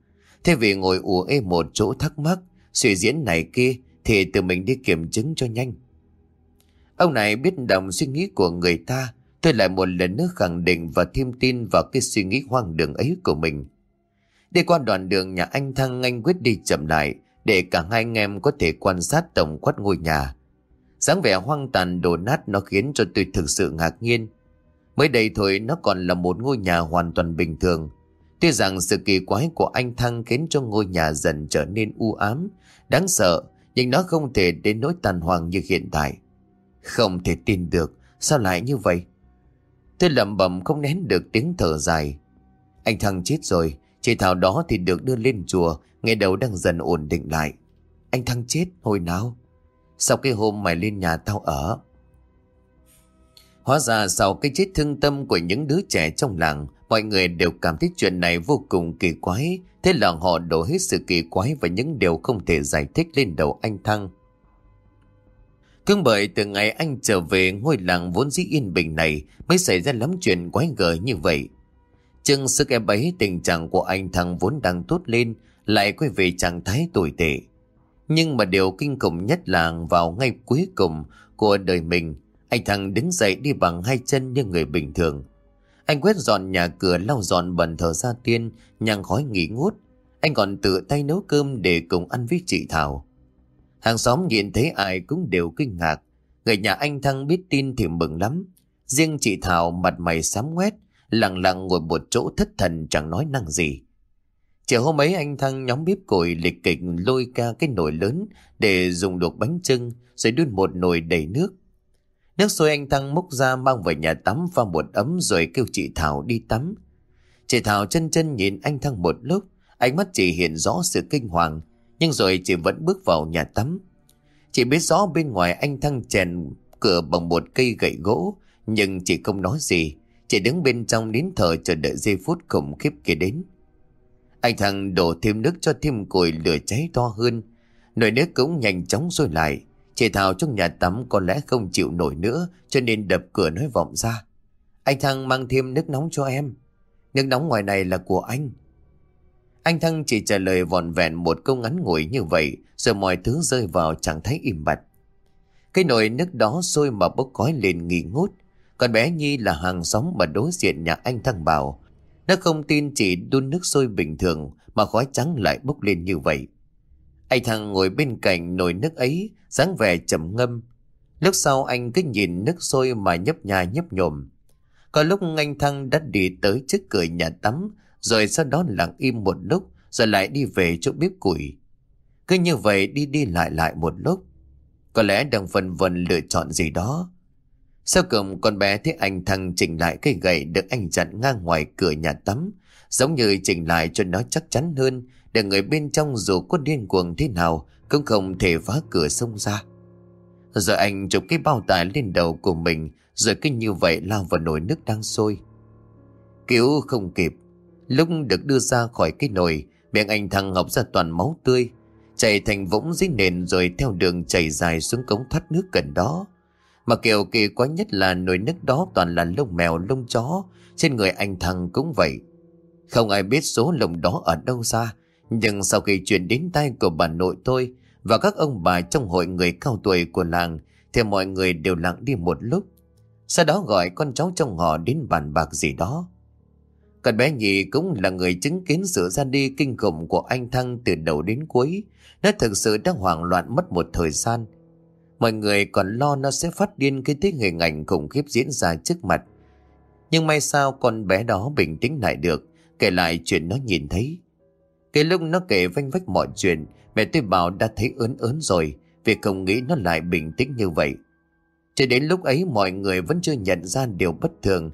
Thế vì ngồi ủ ê một chỗ thắc mắc, suy diễn này kia thì tự mình đi kiểm chứng cho nhanh. Ông này biết đồng suy nghĩ của người ta, tôi lại một lần nữa khẳng định và thêm tin vào cái suy nghĩ hoang đường ấy của mình. Đi qua đoạn đường nhà anh Thăng anh quyết đi chậm lại để cả hai anh em có thể quan sát tổng quát ngôi nhà dáng vẻ hoang tàn đổ nát nó khiến cho tôi thực sự ngạc nhiên. Mới đây thôi nó còn là một ngôi nhà hoàn toàn bình thường. Tuy rằng sự kỳ quái của anh Thăng khiến cho ngôi nhà dần trở nên u ám, đáng sợ, nhưng nó không thể đến nỗi tàn hoàng như hiện tại. Không thể tin được, sao lại như vậy? Tôi lẩm bẩm không nén được tiếng thở dài. Anh Thăng chết rồi, chị Thảo đó thì được đưa lên chùa, ngày đầu đang dần ổn định lại. Anh Thăng chết hồi nào? Sau cái hôm mày lên nhà tao ở. Hóa ra sau cái chết thương tâm của những đứa trẻ trong làng, mọi người đều cảm thấy chuyện này vô cùng kỳ quái. Thế là họ đổ hết sự kỳ quái và những điều không thể giải thích lên đầu anh Thăng. Cưng bởi từ ngày anh trở về ngôi làng vốn dĩ yên bình này mới xảy ra lắm chuyện quái gở như vậy. Chừng sức em ấy tình trạng của anh thằng vốn đang tốt lên lại quay về trạng thái tồi tệ. Nhưng mà điều kinh khủng nhất là vào ngay cuối cùng của đời mình, anh thằng đứng dậy đi bằng hai chân như người bình thường. Anh quét dọn nhà cửa lau dọn bẩn thờ ra tiên, nhang khói nghỉ ngút. Anh còn tự tay nấu cơm để cùng ăn với chị Thảo. Hàng xóm nhìn thấy ai cũng đều kinh ngạc. Người nhà anh Thăng biết tin thì mừng lắm. Riêng chị Thảo mặt mày xám quét lặng lặng ngồi một chỗ thất thần chẳng nói năng gì. Chiều hôm ấy anh Thăng nhóm bếp củi lịch kịch lôi ca cái nồi lớn để dùng luộc bánh trưng rồi đun một nồi đầy nước. Nước sôi anh Thăng múc ra mang về nhà tắm pha một ấm rồi kêu chị Thảo đi tắm. Chị Thảo chân chân nhìn anh Thăng một lúc, ánh mắt chị hiện rõ sự kinh hoàng, nhưng rồi chị vẫn bước vào nhà tắm. Chị biết rõ bên ngoài anh Thăng chèn cửa bằng một cây gậy gỗ, nhưng chị không nói gì. Chị đứng bên trong nín thở chờ đợi giây phút khủng khiếp kia đến. Anh thằng đổ thêm nước cho thêm củi lửa cháy to hơn. Nồi nước cũng nhanh chóng sôi lại. Chị Thảo trong nhà tắm có lẽ không chịu nổi nữa, cho nên đập cửa nói vọng ra. Anh thằng mang thêm nước nóng cho em. Nước nóng ngoài này là của anh. Anh Thăng chỉ trả lời vòn vẹn một câu ngắn ngủi như vậy, rồi mọi thứ rơi vào trạng thái im bặt. Cái nồi nước đó sôi mà bốc khói lên nghi ngút. Còn bé Nhi là hàng xóm mà đối diện nhà anh Thăng bảo. Nó không tin chỉ đun nước sôi bình thường mà khói trắng lại bốc lên như vậy. Anh thằng ngồi bên cạnh nồi nước ấy, dáng vẻ trầm ngâm. Lúc sau anh cứ nhìn nước sôi mà nhấp nhà nhấp nhồm. Có lúc anh Thăng đã đi tới trước cửa nhà tắm, rồi sau đó lặng im một lúc, rồi lại đi về chỗ bếp củi. Cứ như vậy đi đi lại lại một lúc. Có lẽ đang phần vần lựa chọn gì đó. Sau cùng con bé thấy anh thằng chỉnh lại cây gậy được anh chặn ngang ngoài cửa nhà tắm, giống như chỉnh lại cho nó chắc chắn hơn để người bên trong dù có điên cuồng thế nào cũng không thể phá cửa xông ra. giờ anh chụp cái bao tải lên đầu của mình rồi cứ như vậy lao vào nồi nước đang sôi. Cứu không kịp. Lúc được đưa ra khỏi cái nồi, miệng anh thằng ngọc ra toàn máu tươi, chảy thành vũng dưới nền rồi theo đường chảy dài xuống cống thoát nước gần đó. Mà kiểu kỳ quá nhất là nồi nước đó toàn là lông mèo lông chó, trên người anh thằng cũng vậy. Không ai biết số lông đó ở đâu ra, nhưng sau khi chuyển đến tay của bà nội tôi và các ông bà trong hội người cao tuổi của làng thì mọi người đều lặng đi một lúc. Sau đó gọi con cháu trong họ đến bàn bạc gì đó. còn bé nhì cũng là người chứng kiến sự ra đi kinh khủng của anh Thăng từ đầu đến cuối. Nó thực sự đã hoảng loạn mất một thời gian. Mọi người còn lo nó sẽ phát điên khi thấy hình ảnh khủng khiếp diễn ra trước mặt. Nhưng may sao con bé đó bình tĩnh lại được, kể lại chuyện nó nhìn thấy. Cái lúc nó kể vanh vách mọi chuyện, mẹ tôi bảo đã thấy ớn ớn rồi, vì không nghĩ nó lại bình tĩnh như vậy. Cho đến lúc ấy mọi người vẫn chưa nhận ra điều bất thường,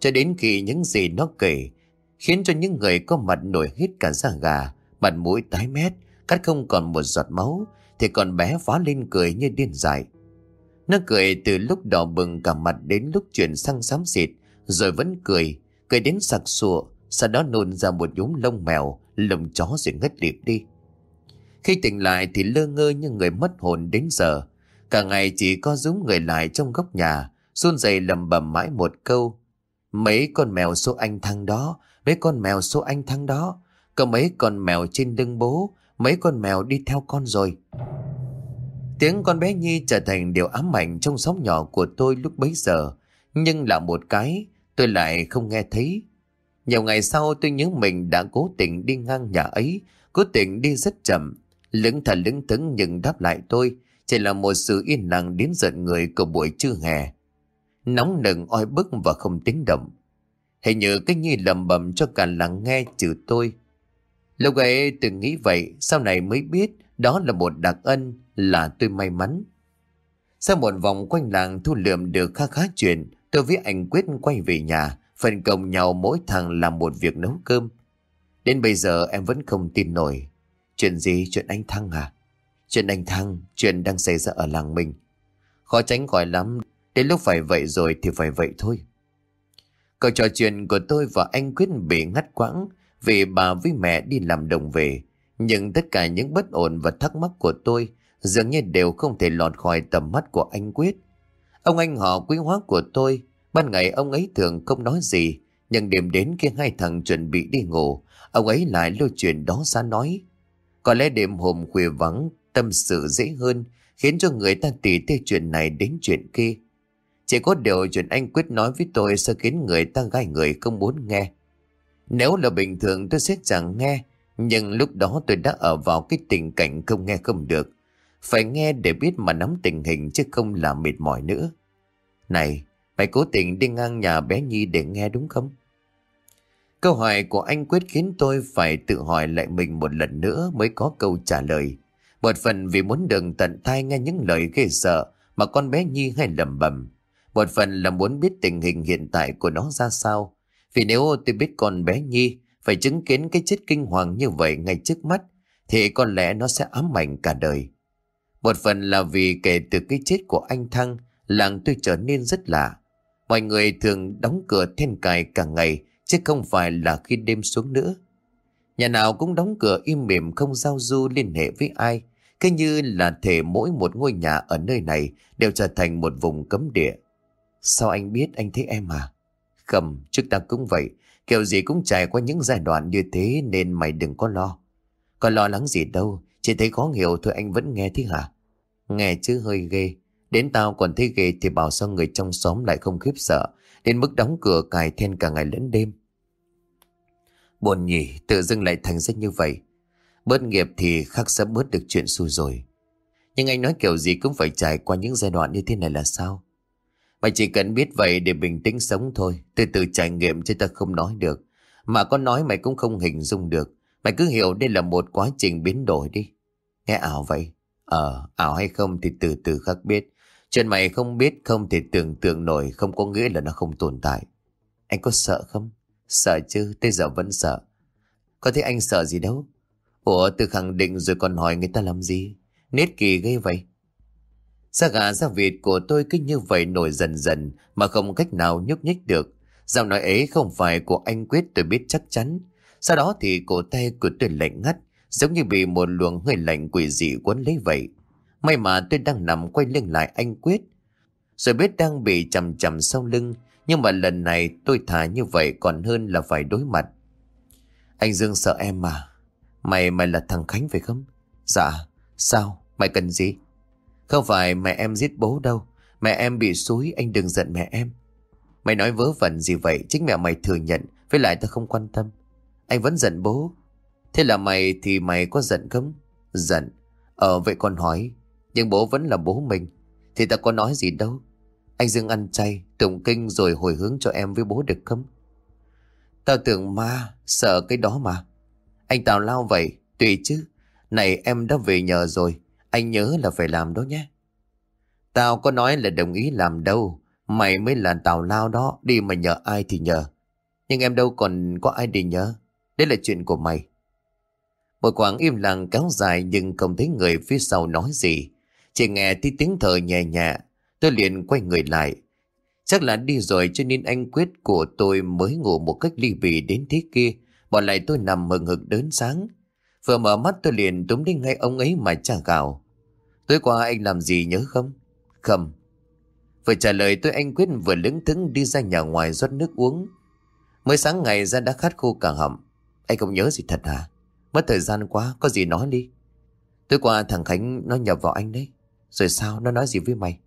cho đến khi những gì nó kể, khiến cho những người có mặt nổi hết cả da gà, mặt mũi tái mét, cắt không còn một giọt máu, thì con bé phá lên cười như điên dại. Nó cười từ lúc đỏ bừng cả mặt đến lúc chuyển sang xám xịt, rồi vẫn cười, cười đến sặc sụa, sau đó nôn ra một nhúm lông mèo, lồng chó rồi ngất lịm đi. Khi tỉnh lại thì lơ ngơ như người mất hồn đến giờ. Cả ngày chỉ có rúm người lại trong góc nhà, run rẩy lầm bầm mãi một câu. Mấy con mèo số anh thăng đó, mấy con mèo số anh thăng đó, có mấy con mèo trên lưng bố, mấy con mèo đi theo con rồi. Tiếng con bé Nhi trở thành điều ám ảnh trong xóm nhỏ của tôi lúc bấy giờ, nhưng là một cái tôi lại không nghe thấy. Nhiều ngày sau tôi nhớ mình đã cố tình đi ngang nhà ấy, cố tình đi rất chậm, lững thà lững thững nhưng đáp lại tôi chỉ là một sự yên lặng đến giận người của buổi trưa hè. Nóng nừng oi bức và không tiếng động. Hình như cái nhi lầm bầm cho cả lắng nghe chữ tôi. Lúc ấy từng nghĩ vậy, sau này mới biết đó là một đặc ân, là tôi may mắn. Sau một vòng quanh làng thu lượm được khá khá chuyện, tôi với anh Quyết quay về nhà, phần công nhau mỗi thằng làm một việc nấu cơm. Đến bây giờ em vẫn không tin nổi. Chuyện gì chuyện anh Thăng à? Chuyện anh Thăng, chuyện đang xảy ra ở làng mình. Khó tránh khỏi lắm, đến lúc phải vậy rồi thì phải vậy thôi. Câu trò chuyện của tôi và anh Quyết bị ngắt quãng vì bà với mẹ đi làm đồng về. Nhưng tất cả những bất ổn và thắc mắc của tôi dường như đều không thể lọt khỏi tầm mắt của anh Quyết. Ông anh họ quý hóa của tôi, ban ngày ông ấy thường không nói gì, nhưng đêm đến khi hai thằng chuẩn bị đi ngủ, ông ấy lại lôi chuyện đó ra nói. Có lẽ đêm hôm khuya vắng, tâm sự dễ hơn, khiến cho người ta tỉ tê chuyện này đến chuyện kia. Chỉ có điều chuyện anh Quyết nói với tôi sẽ khiến người ta gai người không muốn nghe. Nếu là bình thường tôi sẽ chẳng nghe, nhưng lúc đó tôi đã ở vào cái tình cảnh không nghe không được. Phải nghe để biết mà nắm tình hình chứ không là mệt mỏi nữa. Này, mày cố tình đi ngang nhà bé Nhi để nghe đúng không? Câu hỏi của anh Quyết khiến tôi phải tự hỏi lại mình một lần nữa mới có câu trả lời. Một phần vì muốn đừng tận tai nghe những lời ghê sợ mà con bé Nhi hay lầm bầm. Một phần là muốn biết tình hình hiện tại của nó ra sao. Vì nếu tôi biết con bé Nhi phải chứng kiến cái chết kinh hoàng như vậy ngay trước mắt, thì có lẽ nó sẽ ám ảnh cả đời. Một phần là vì kể từ cái chết của anh Thăng, làng tôi trở nên rất lạ. Mọi người thường đóng cửa then cài cả ngày, chứ không phải là khi đêm xuống nữa. Nhà nào cũng đóng cửa im mỉm không giao du liên hệ với ai, cứ như là thể mỗi một ngôi nhà ở nơi này đều trở thành một vùng cấm địa. Sao anh biết anh thấy em à? Không, trước ta cũng vậy. Kiểu gì cũng trải qua những giai đoạn như thế nên mày đừng có lo. Có lo lắng gì đâu, chỉ thấy khó hiểu thôi anh vẫn nghe thế hả? Nghe chứ hơi ghê. Đến tao còn thấy ghê thì bảo sao người trong xóm lại không khiếp sợ. Đến mức đóng cửa cài then cả ngày lẫn đêm. Buồn nhỉ, tự dưng lại thành ra như vậy. Bớt nghiệp thì khắc sẽ bớt được chuyện xui rồi. Nhưng anh nói kiểu gì cũng phải trải qua những giai đoạn như thế này là sao? Mày chỉ cần biết vậy để bình tĩnh sống thôi. Từ từ trải nghiệm chứ ta không nói được. Mà có nói mày cũng không hình dung được. Mày cứ hiểu đây là một quá trình biến đổi đi. Nghe ảo vậy? Ờ, ảo hay không thì từ từ khắc biết. Chuyện mày không biết không thể tưởng tượng nổi không có nghĩa là nó không tồn tại. Anh có sợ không? Sợ chứ, tới giờ vẫn sợ. Có thấy anh sợ gì đâu? Ủa, từ khẳng định rồi còn hỏi người ta làm gì? Nết kỳ gây vậy. Da gà da vịt của tôi cứ như vậy nổi dần dần mà không cách nào nhúc nhích được. Giọng nói ấy không phải của anh Quyết tôi biết chắc chắn. Sau đó thì cổ tay của tôi lạnh ngắt, giống như bị một luồng hơi lạnh quỷ dị quấn lấy vậy. May mà tôi đang nằm quay lưng lại anh Quyết. Rồi biết đang bị chầm chầm sau lưng, nhưng mà lần này tôi thả như vậy còn hơn là phải đối mặt. Anh Dương sợ em mà. Mày mày là thằng Khánh phải không? Dạ. Sao? Mày cần gì? Không phải mẹ em giết bố đâu. Mẹ em bị xúi anh đừng giận mẹ em. Mày nói vớ vẩn gì vậy? Chính mẹ mày thừa nhận. Với lại tao không quan tâm. Anh vẫn giận bố. Thế là mày thì mày có giận không? Giận. Ờ vậy con hỏi. Nhưng bố vẫn là bố mình. Thì tao có nói gì đâu. Anh dừng ăn chay, tụng kinh rồi hồi hướng cho em với bố được không? Tao tưởng ma, sợ cái đó mà. Anh Tào lao vậy, tùy chứ. Này em đã về nhờ rồi, anh nhớ là phải làm đó nhé. Tao có nói là đồng ý làm đâu. Mày mới là tào lao đó, đi mà nhờ ai thì nhờ. Nhưng em đâu còn có ai để nhờ. Đấy là chuyện của mày. Một khoảng im lặng kéo dài nhưng không thấy người phía sau nói gì. Chỉ nghe tí tiếng thở nhẹ nhẹ. Tôi liền quay người lại. Chắc là đi rồi cho nên anh quyết của tôi mới ngủ một cách ly bì đến thế kia. Bỏ lại tôi nằm mừng hực đớn sáng. Vừa mở mắt tôi liền túm đến ngay ông ấy mà chả gào. Tối qua anh làm gì nhớ không? Không. Vừa trả lời tôi anh Quyết vừa lững thững đi ra nhà ngoài rót nước uống. Mới sáng ngày ra đã khát khô cả họng. Anh không nhớ gì thật hả? Mất thời gian quá, có gì nói đi. Tối qua thằng Khánh nó nhập vào anh đấy. Rồi sao, nó nói gì với mày?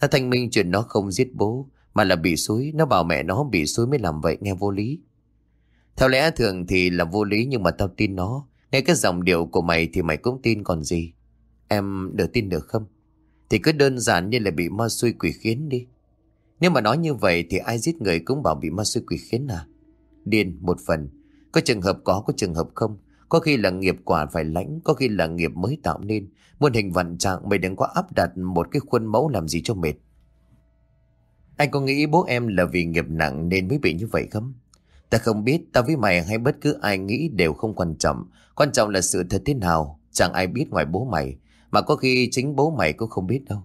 Nó thanh minh chuyện nó không giết bố, mà là bị suối. Nó bảo mẹ nó bị suối mới làm vậy, nghe vô lý. Theo lẽ thường thì là vô lý nhưng mà tao tin nó. Nghe cái dòng điệu của mày thì mày cũng tin còn gì. Em được tin được không? Thì cứ đơn giản như là bị ma xui quỷ khiến đi. Nếu mà nói như vậy thì ai giết người cũng bảo bị ma xui quỷ khiến à? Điên một phần. Có trường hợp có, có trường hợp không. Có khi là nghiệp quả phải lãnh, có khi là nghiệp mới tạo nên. Muôn hình vạn trạng mày đừng có áp đặt một cái khuôn mẫu làm gì cho mệt. Anh có nghĩ bố em là vì nghiệp nặng nên mới bị như vậy không? Ta không biết, ta với mày hay bất cứ ai nghĩ đều không quan trọng. Quan trọng là sự thật thế nào, chẳng ai biết ngoài bố mày. Mà có khi chính bố mày cũng không biết đâu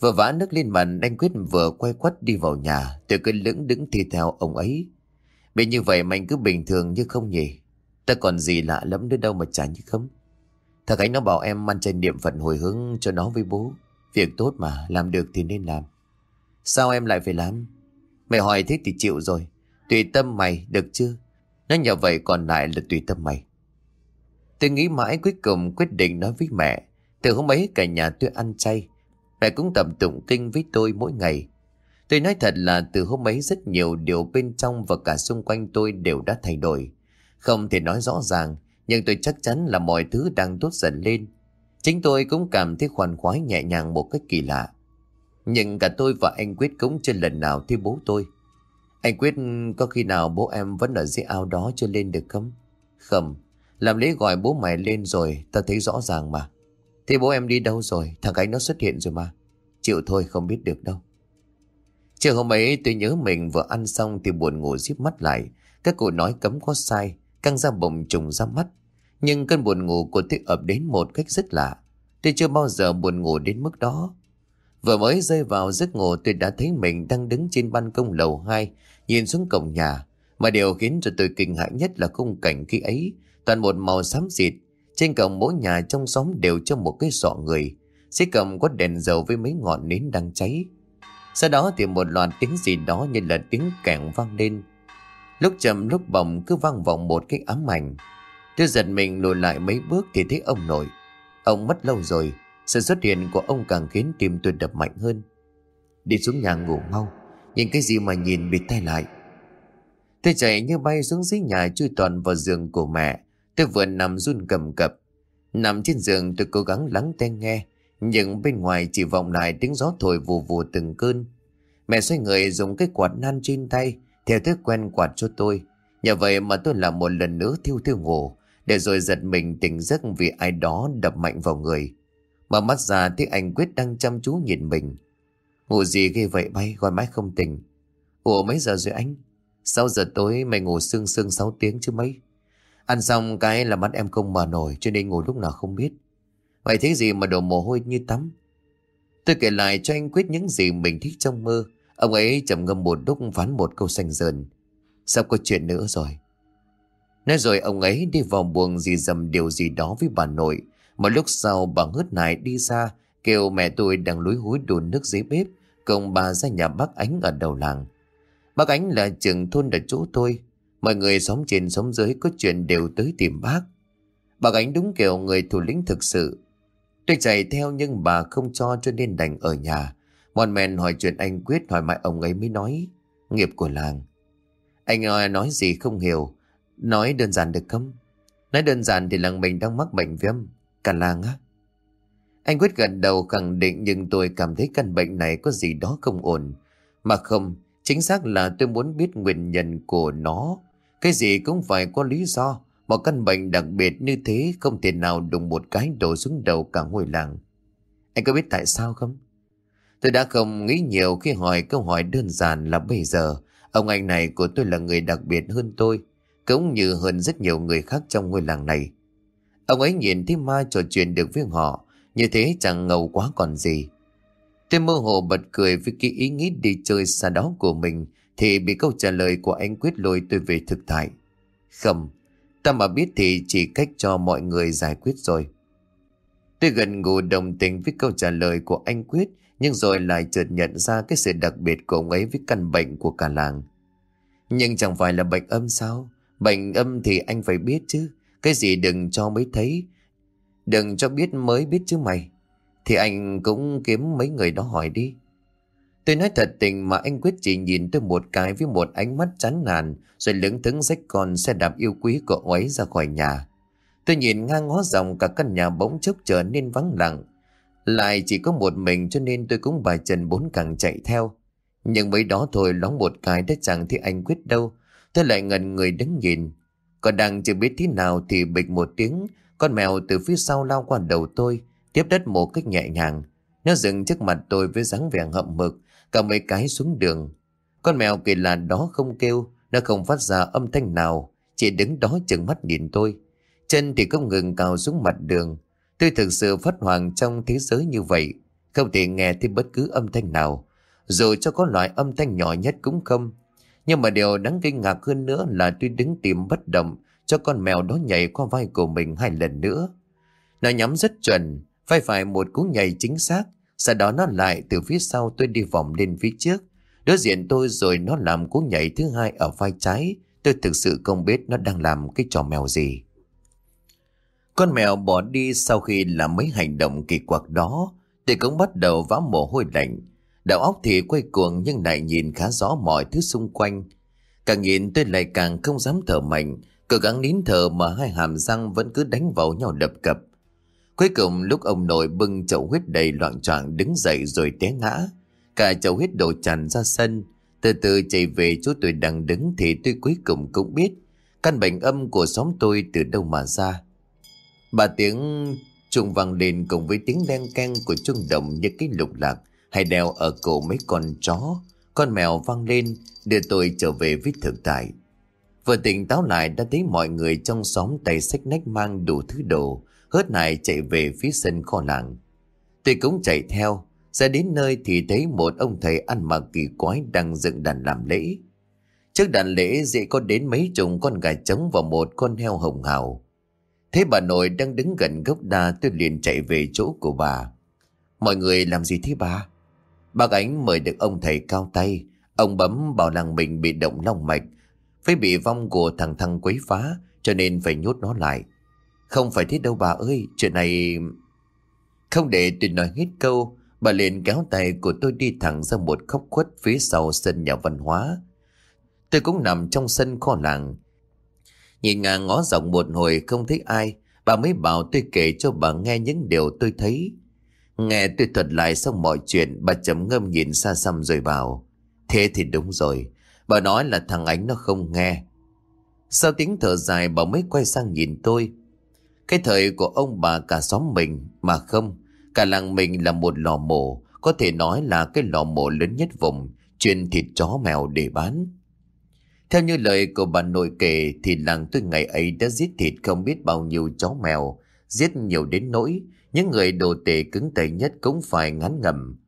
Vừa vã nước lên mặt Anh Quyết vừa quay quắt đi vào nhà Tôi cứ lững đứng thi theo ông ấy Bị như vậy mà anh cứ bình thường như không nhỉ Ta còn gì lạ lắm nữa đâu mà chả như không Thằng ấy nó bảo em mang trên niệm Phật hồi hướng cho nó với bố. Việc tốt mà, làm được thì nên làm. Sao em lại phải làm? Mày hỏi thế thì chịu rồi. Tùy tâm mày, được chưa? Nó nhờ vậy còn lại là tùy tâm mày. Tôi nghĩ mãi cuối cùng quyết định nói với mẹ. Từ hôm ấy cả nhà tôi ăn chay. Mẹ cũng tập tụng kinh với tôi mỗi ngày. Tôi nói thật là từ hôm ấy rất nhiều điều bên trong và cả xung quanh tôi đều đã thay đổi. Không thể nói rõ ràng, nhưng tôi chắc chắn là mọi thứ đang tốt dần lên. Chính tôi cũng cảm thấy khoan khoái nhẹ nhàng một cách kỳ lạ. Nhưng cả tôi và anh Quyết cũng chưa lần nào thấy bố tôi. Anh Quyết có khi nào bố em vẫn ở dưới ao đó chưa lên được không? Không, làm lễ gọi bố mày lên rồi, ta thấy rõ ràng mà. Thế bố em đi đâu rồi, thằng ấy nó xuất hiện rồi mà. Chịu thôi không biết được đâu. Chiều hôm ấy tôi nhớ mình vừa ăn xong thì buồn ngủ díp mắt lại. Các cụ nói cấm có sai, căng ra bụng trùng ra mắt. Nhưng cơn buồn ngủ của tôi ập đến một cách rất lạ. Tôi chưa bao giờ buồn ngủ đến mức đó. Vừa mới rơi vào giấc ngủ tôi đã thấy mình đang đứng trên ban công lầu 2, nhìn xuống cổng nhà. Mà điều khiến cho tôi kinh hãi nhất là khung cảnh khi ấy, toàn một màu xám xịt. Trên cổng mỗi nhà trong xóm đều cho một cái sọ người. xế cầm có đèn dầu với mấy ngọn nến đang cháy. Sau đó thì một loạt tiếng gì đó như là tiếng kẻng vang lên. Lúc chậm lúc bồng cứ vang vọng một cái ám ảnh. Tôi giật mình lùi lại mấy bước thì thấy ông nội. Ông mất lâu rồi, sự xuất hiện của ông càng khiến tim tôi đập mạnh hơn. Đi xuống nhà ngủ mau, nhìn cái gì mà nhìn bịt tay lại. Tôi chạy như bay xuống dưới nhà chui toàn vào giường của mẹ. Tôi vừa nằm run cầm cập. Nằm trên giường tôi cố gắng lắng tai nghe. Nhưng bên ngoài chỉ vọng lại tiếng gió thổi vù vù từng cơn. Mẹ xoay người dùng cái quạt nan trên tay, theo thói quen quạt cho tôi. Nhờ vậy mà tôi làm một lần nữa thiêu thiêu ngủ, để rồi giật mình tỉnh giấc vì ai đó đập mạnh vào người. Mở mắt ra thấy anh Quyết đang chăm chú nhìn mình. Ngủ gì ghê vậy bay, gọi mãi không tỉnh. Ủa mấy giờ rồi anh? 6 giờ tối mày ngủ sương sương 6 tiếng chứ mấy. Ăn xong cái là mắt em không mở nổi, cho nên ngồi lúc nào không biết. Vậy thế gì mà đổ mồ hôi như tắm? Tôi kể lại cho anh Quyết những gì mình thích trong mơ. Ông ấy trầm ngâm một lúc phán một câu xanh dờn. Sao có chuyện nữa rồi? Nói rồi ông ấy đi vào buồng gì dầm điều gì đó với bà nội. Một lúc sau, bà hớt nải đi ra, kêu mẹ tôi đang lúi húi đồn nước dưới bếp, cùng bà ra nhà bác Ánh ở đầu làng. Bác Ánh là trưởng thôn ở chỗ tôi. Mọi người sống trên sống dưới có chuyện đều tới tìm bác. bà gánh đúng kiểu người thủ lĩnh thực sự. Tôi chạy theo nhưng bà không cho cho nên đành ở nhà. Mòn men hỏi chuyện anh Quyết hỏi mãi ông ấy mới nói. Nghiệp của làng. Anh nói gì không hiểu. Nói đơn giản được không? Nói đơn giản thì làng mình đang mắc bệnh viêm. Cả làng á. Anh Quyết gần đầu khẳng định nhưng tôi cảm thấy căn bệnh này có gì đó không ổn. Mà không, chính xác là tôi muốn biết nguyên nhân của nó. Cái gì cũng phải có lý do. Một căn bệnh đặc biệt như thế không thể nào đụng một cái đổ xuống đầu cả ngôi làng. Anh có biết tại sao không? Tôi đã không nghĩ nhiều khi hỏi câu hỏi đơn giản là bây giờ ông anh này của tôi là người đặc biệt hơn tôi, cũng như hơn rất nhiều người khác trong ngôi làng này. Ông ấy nhìn thấy ma trò chuyện được với họ, như thế chẳng ngầu quá còn gì. Tôi mơ hồ bật cười với cái ý nghĩ đi chơi xa đó của mình thì bị câu trả lời của anh quyết lôi tôi về thực tại. Không, ta mà biết thì chỉ cách cho mọi người giải quyết rồi. Tôi gần ngủ đồng tình với câu trả lời của anh Quyết nhưng rồi lại chợt nhận ra cái sự đặc biệt của ông ấy với căn bệnh của cả làng. Nhưng chẳng phải là bệnh âm sao? Bệnh âm thì anh phải biết chứ. Cái gì đừng cho mới thấy. Đừng cho biết mới biết chứ mày. Thì anh cũng kiếm mấy người đó hỏi đi. Tôi nói thật tình mà anh Quyết chỉ nhìn tôi một cái với một ánh mắt chán nản rồi lững thững rách con xe đạp yêu quý của ông ấy ra khỏi nhà. Tôi nhìn ngang ngó dòng cả căn nhà bỗng chốc trở nên vắng lặng. Lại chỉ có một mình cho nên tôi cũng bài chân bốn càng chạy theo. Nhưng mấy đó thôi lóng một cái đã chẳng thấy anh Quyết đâu. Tôi lại ngần người đứng nhìn. Còn đang chưa biết thế nào thì bịch một tiếng, con mèo từ phía sau lao qua đầu tôi, tiếp đất một cách nhẹ nhàng. Nó dừng trước mặt tôi với dáng vẻ hậm mực, cả mấy cái xuống đường. Con mèo kỳ lạ đó không kêu, nó không phát ra âm thanh nào, chỉ đứng đó chừng mắt nhìn tôi. Chân thì không ngừng cào xuống mặt đường. Tôi thực sự phát hoàng trong thế giới như vậy, không thể nghe thêm bất cứ âm thanh nào. Dù cho có loại âm thanh nhỏ nhất cũng không. Nhưng mà điều đáng kinh ngạc hơn nữa là tôi đứng tìm bất động cho con mèo đó nhảy qua vai của mình hai lần nữa. Nó nhắm rất chuẩn, phải phải một cú nhảy chính xác. Sau đó nó lại từ phía sau tôi đi vòng lên phía trước. Đối diện tôi rồi nó làm cú nhảy thứ hai ở vai trái. Tôi thực sự không biết nó đang làm cái trò mèo gì. Con mèo bỏ đi sau khi làm mấy hành động kỳ quặc đó. Tôi cũng bắt đầu vã mồ hôi lạnh. Đầu óc thì quay cuồng nhưng lại nhìn khá rõ mọi thứ xung quanh. Càng nhìn tôi lại càng không dám thở mạnh. Cố gắng nín thở mà hai hàm răng vẫn cứ đánh vào nhau đập cập. Cuối cùng lúc ông nội bưng chậu huyết đầy loạn choạng đứng dậy rồi té ngã. Cả chậu huyết đổ tràn ra sân. Từ từ chạy về chỗ tôi đang đứng thì tôi cuối cùng cũng biết căn bệnh âm của xóm tôi từ đâu mà ra. bà tiếng trùng vang lên cùng với tiếng đen keng của chuông động như cái lục lạc hay đeo ở cổ mấy con chó. Con mèo vang lên đưa tôi trở về với thực tại. Vừa tỉnh táo lại đã thấy mọi người trong xóm tay sách nách mang đủ thứ đồ, hớt hải chạy về phía sân kho làng. Tôi cũng chạy theo, ra đến nơi thì thấy một ông thầy ăn mặc kỳ quái đang dựng đàn làm lễ. Trước đàn lễ dễ có đến mấy chục con gà trống và một con heo hồng hào. Thế bà nội đang đứng gần gốc đa tôi liền chạy về chỗ của bà. Mọi người làm gì thế bà? Bác ánh mời được ông thầy cao tay. Ông bấm bảo làng mình bị động long mạch. Phải bị vong của thằng thăng quấy phá cho nên phải nhốt nó lại. Không phải thế đâu bà ơi, chuyện này... Không để tôi nói hết câu, bà liền kéo tay của tôi đi thẳng ra một khóc khuất phía sau sân nhà văn hóa. Tôi cũng nằm trong sân kho làng. Nhìn ngang ngó rộng một hồi không thấy ai, bà mới bảo tôi kể cho bà nghe những điều tôi thấy. Nghe tôi thuật lại xong mọi chuyện, bà chấm ngâm nhìn xa xăm rồi bảo. Thế thì đúng rồi, bà nói là thằng ánh nó không nghe. Sau tiếng thở dài bà mới quay sang nhìn tôi. Cái thời của ông bà cả xóm mình mà không, cả làng mình là một lò mổ, có thể nói là cái lò mổ lớn nhất vùng, chuyên thịt chó mèo để bán. Theo như lời của bà nội kể thì làng tôi ngày ấy đã giết thịt không biết bao nhiêu chó mèo, giết nhiều đến nỗi những người đồ tể cứng tay nhất cũng phải ngắn ngầm.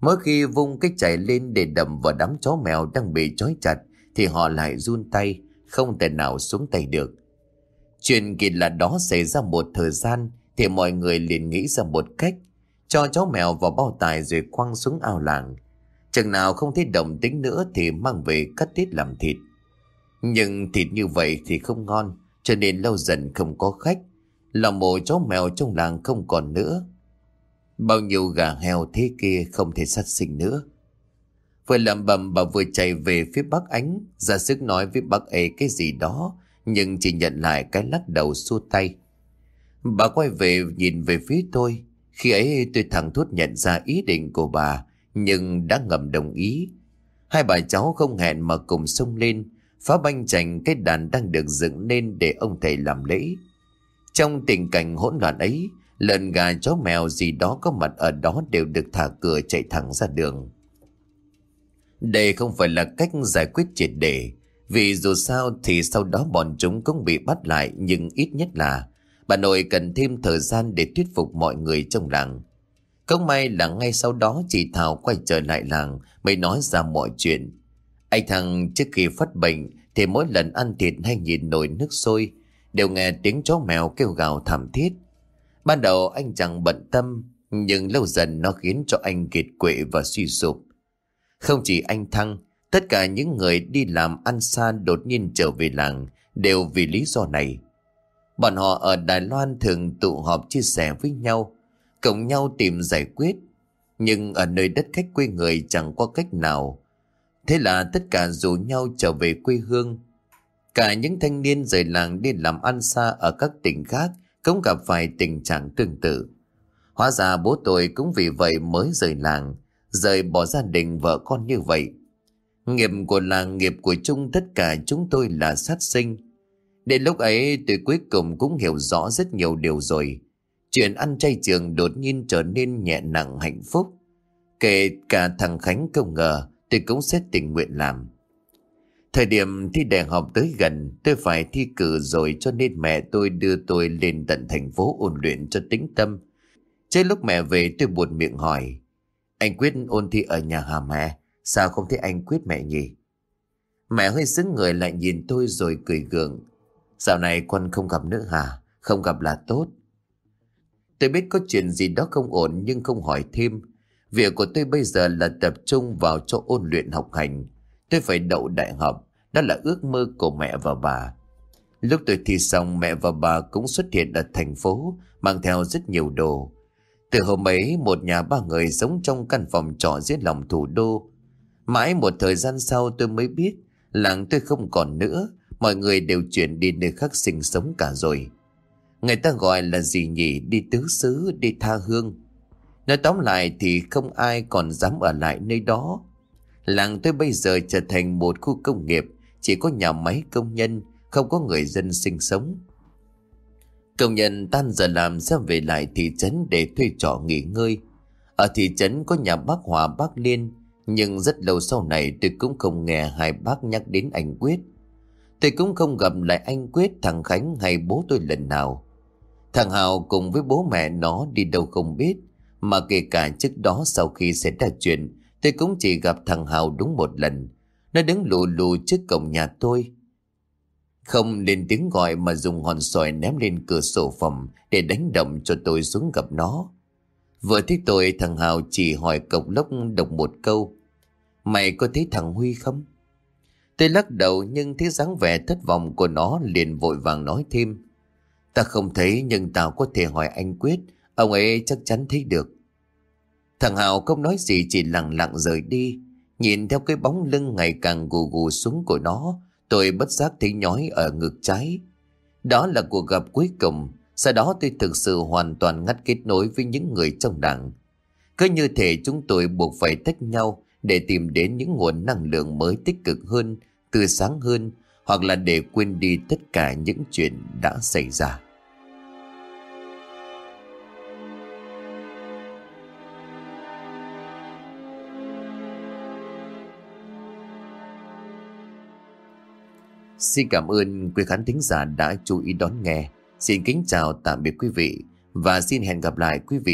Mỗi khi vung cái chảy lên để đầm vào đám chó mèo đang bị trói chặt thì họ lại run tay, không thể nào xuống tay được. Chuyện kỳ lạ đó xảy ra một thời gian thì mọi người liền nghĩ ra một cách cho chó mèo vào bao tải rồi quăng xuống ao làng. Chừng nào không thấy động tính nữa thì mang về cắt tiết làm thịt. Nhưng thịt như vậy thì không ngon cho nên lâu dần không có khách. Lò mổ chó mèo trong làng không còn nữa. Bao nhiêu gà heo thế kia không thể sát sinh nữa. Vừa lẩm bẩm bà vừa chạy về phía bác ánh, ra sức nói với bác ấy cái gì đó nhưng chỉ nhận lại cái lắc đầu xua tay. Bà quay về nhìn về phía tôi. Khi ấy tôi thẳng thốt nhận ra ý định của bà, nhưng đã ngầm đồng ý. Hai bà cháu không hẹn mà cùng xông lên, phá banh chành cái đàn đang được dựng lên để ông thầy làm lễ. Trong tình cảnh hỗn loạn ấy, lợn gà chó mèo gì đó có mặt ở đó đều được thả cửa chạy thẳng ra đường. Đây không phải là cách giải quyết triệt để, vì dù sao thì sau đó bọn chúng cũng bị bắt lại, nhưng ít nhất là bà nội cần thêm thời gian để thuyết phục mọi người trong làng. Không may là ngay sau đó chị Thảo quay trở lại làng, mới nói ra mọi chuyện. Anh thằng trước khi phát bệnh thì mỗi lần ăn thịt hay nhìn nồi nước sôi, đều nghe tiếng chó mèo kêu gào thảm thiết. Ban đầu anh chẳng bận tâm, nhưng lâu dần nó khiến cho anh kiệt quệ và suy sụp. Không chỉ anh Thăng Tất cả những người đi làm ăn xa đột nhiên trở về làng đều vì lý do này. Bọn họ ở Đài Loan thường tụ họp chia sẻ với nhau, cộng nhau tìm giải quyết. Nhưng ở nơi đất khách quê người chẳng có cách nào. Thế là tất cả rủ nhau trở về quê hương. Cả những thanh niên rời làng đi làm ăn xa ở các tỉnh khác cũng gặp phải tình trạng tương tự. Hóa ra bố tôi cũng vì vậy mới rời làng, rời bỏ gia đình vợ con như vậy. Nghiệp của làng, nghiệp của chung, tất cả chúng tôi là sát sinh. Đến lúc ấy, tôi cuối cùng cũng hiểu rõ rất nhiều điều rồi. Chuyện ăn chay trường đột nhiên trở nên nhẹ nặng, hạnh phúc. Kể cả thằng Khánh không ngờ, tôi cũng sẽ tình nguyện làm. Thời điểm thi đại học tới gần, tôi phải thi cử rồi cho nên mẹ tôi đưa tôi lên tận thành phố ôn luyện cho tĩnh tâm. Trước lúc mẹ về, tôi buồn miệng hỏi, Anh quyết ôn thi ở nhà hả mẹ? Sao không thấy anh quyết mẹ nhỉ? Mẹ hơi xứng người lại nhìn tôi rồi cười gượng. Dạo này con không gặp nữa hả? Không gặp là tốt. Tôi biết có chuyện gì đó không ổn nhưng không hỏi thêm. Việc của tôi bây giờ là tập trung vào chỗ ôn luyện học hành. Tôi phải đậu đại học, đó là ước mơ của mẹ và bà. Lúc tôi thi xong mẹ và bà cũng xuất hiện ở thành phố mang theo rất nhiều đồ. Từ hôm ấy một nhà ba người sống trong căn phòng trọ dưới lòng thủ đô. Mãi một thời gian sau tôi mới biết làng tôi không còn nữa, mọi người đều chuyển đi nơi khác sinh sống cả rồi. Người ta gọi là gì nhỉ đi tứ xứ, đi tha hương. Nói tóm lại thì không ai còn dám ở lại nơi đó. Làng tôi bây giờ trở thành một khu công nghiệp, chỉ có nhà máy công nhân, không có người dân sinh sống. Công nhân tan giờ làm sẽ về lại thị trấn để thuê trọ nghỉ ngơi. Ở thị trấn có nhà bác Hòa bác Liên, nhưng rất lâu sau này tôi cũng không nghe hai bác nhắc đến anh Quyết. Tôi cũng không gặp lại anh Quyết, thằng Khánh hay bố tôi lần nào. Thằng Hào cùng với bố mẹ nó đi đâu không biết, mà kể cả trước đó sau khi xảy ra chuyện, tôi cũng chỉ gặp thằng Hào đúng một lần. Nó đứng lù lù trước cổng nhà tôi. Không lên tiếng gọi mà dùng hòn sỏi ném lên cửa sổ phòng để đánh động cho tôi xuống gặp nó. Vừa thấy tôi thằng Hào chỉ hỏi cộc lốc độc một câu. Mày có thấy thằng Huy không? Tôi lắc đầu nhưng thấy dáng vẻ thất vọng của nó liền vội vàng nói thêm. Ta không thấy nhưng tao có thể hỏi anh Quyết, ông ấy chắc chắn thấy được. Thằng Hào không nói gì chỉ lặng lặng rời đi, nhìn theo cái bóng lưng ngày càng gù gù xuống của nó, tôi bất giác thấy nhói ở ngực trái. Đó là cuộc gặp cuối cùng, sau đó tôi thực sự hoàn toàn ngắt kết nối với những người trong đảng. Cứ như thể chúng tôi buộc phải tách nhau để tìm đến những nguồn năng lượng mới tích cực hơn, tươi sáng hơn, hoặc là để quên đi tất cả những chuyện đã xảy ra. Xin cảm ơn quý khán thính giả đã chú ý đón nghe. Xin kính chào tạm biệt quý vị và xin hẹn gặp lại quý vị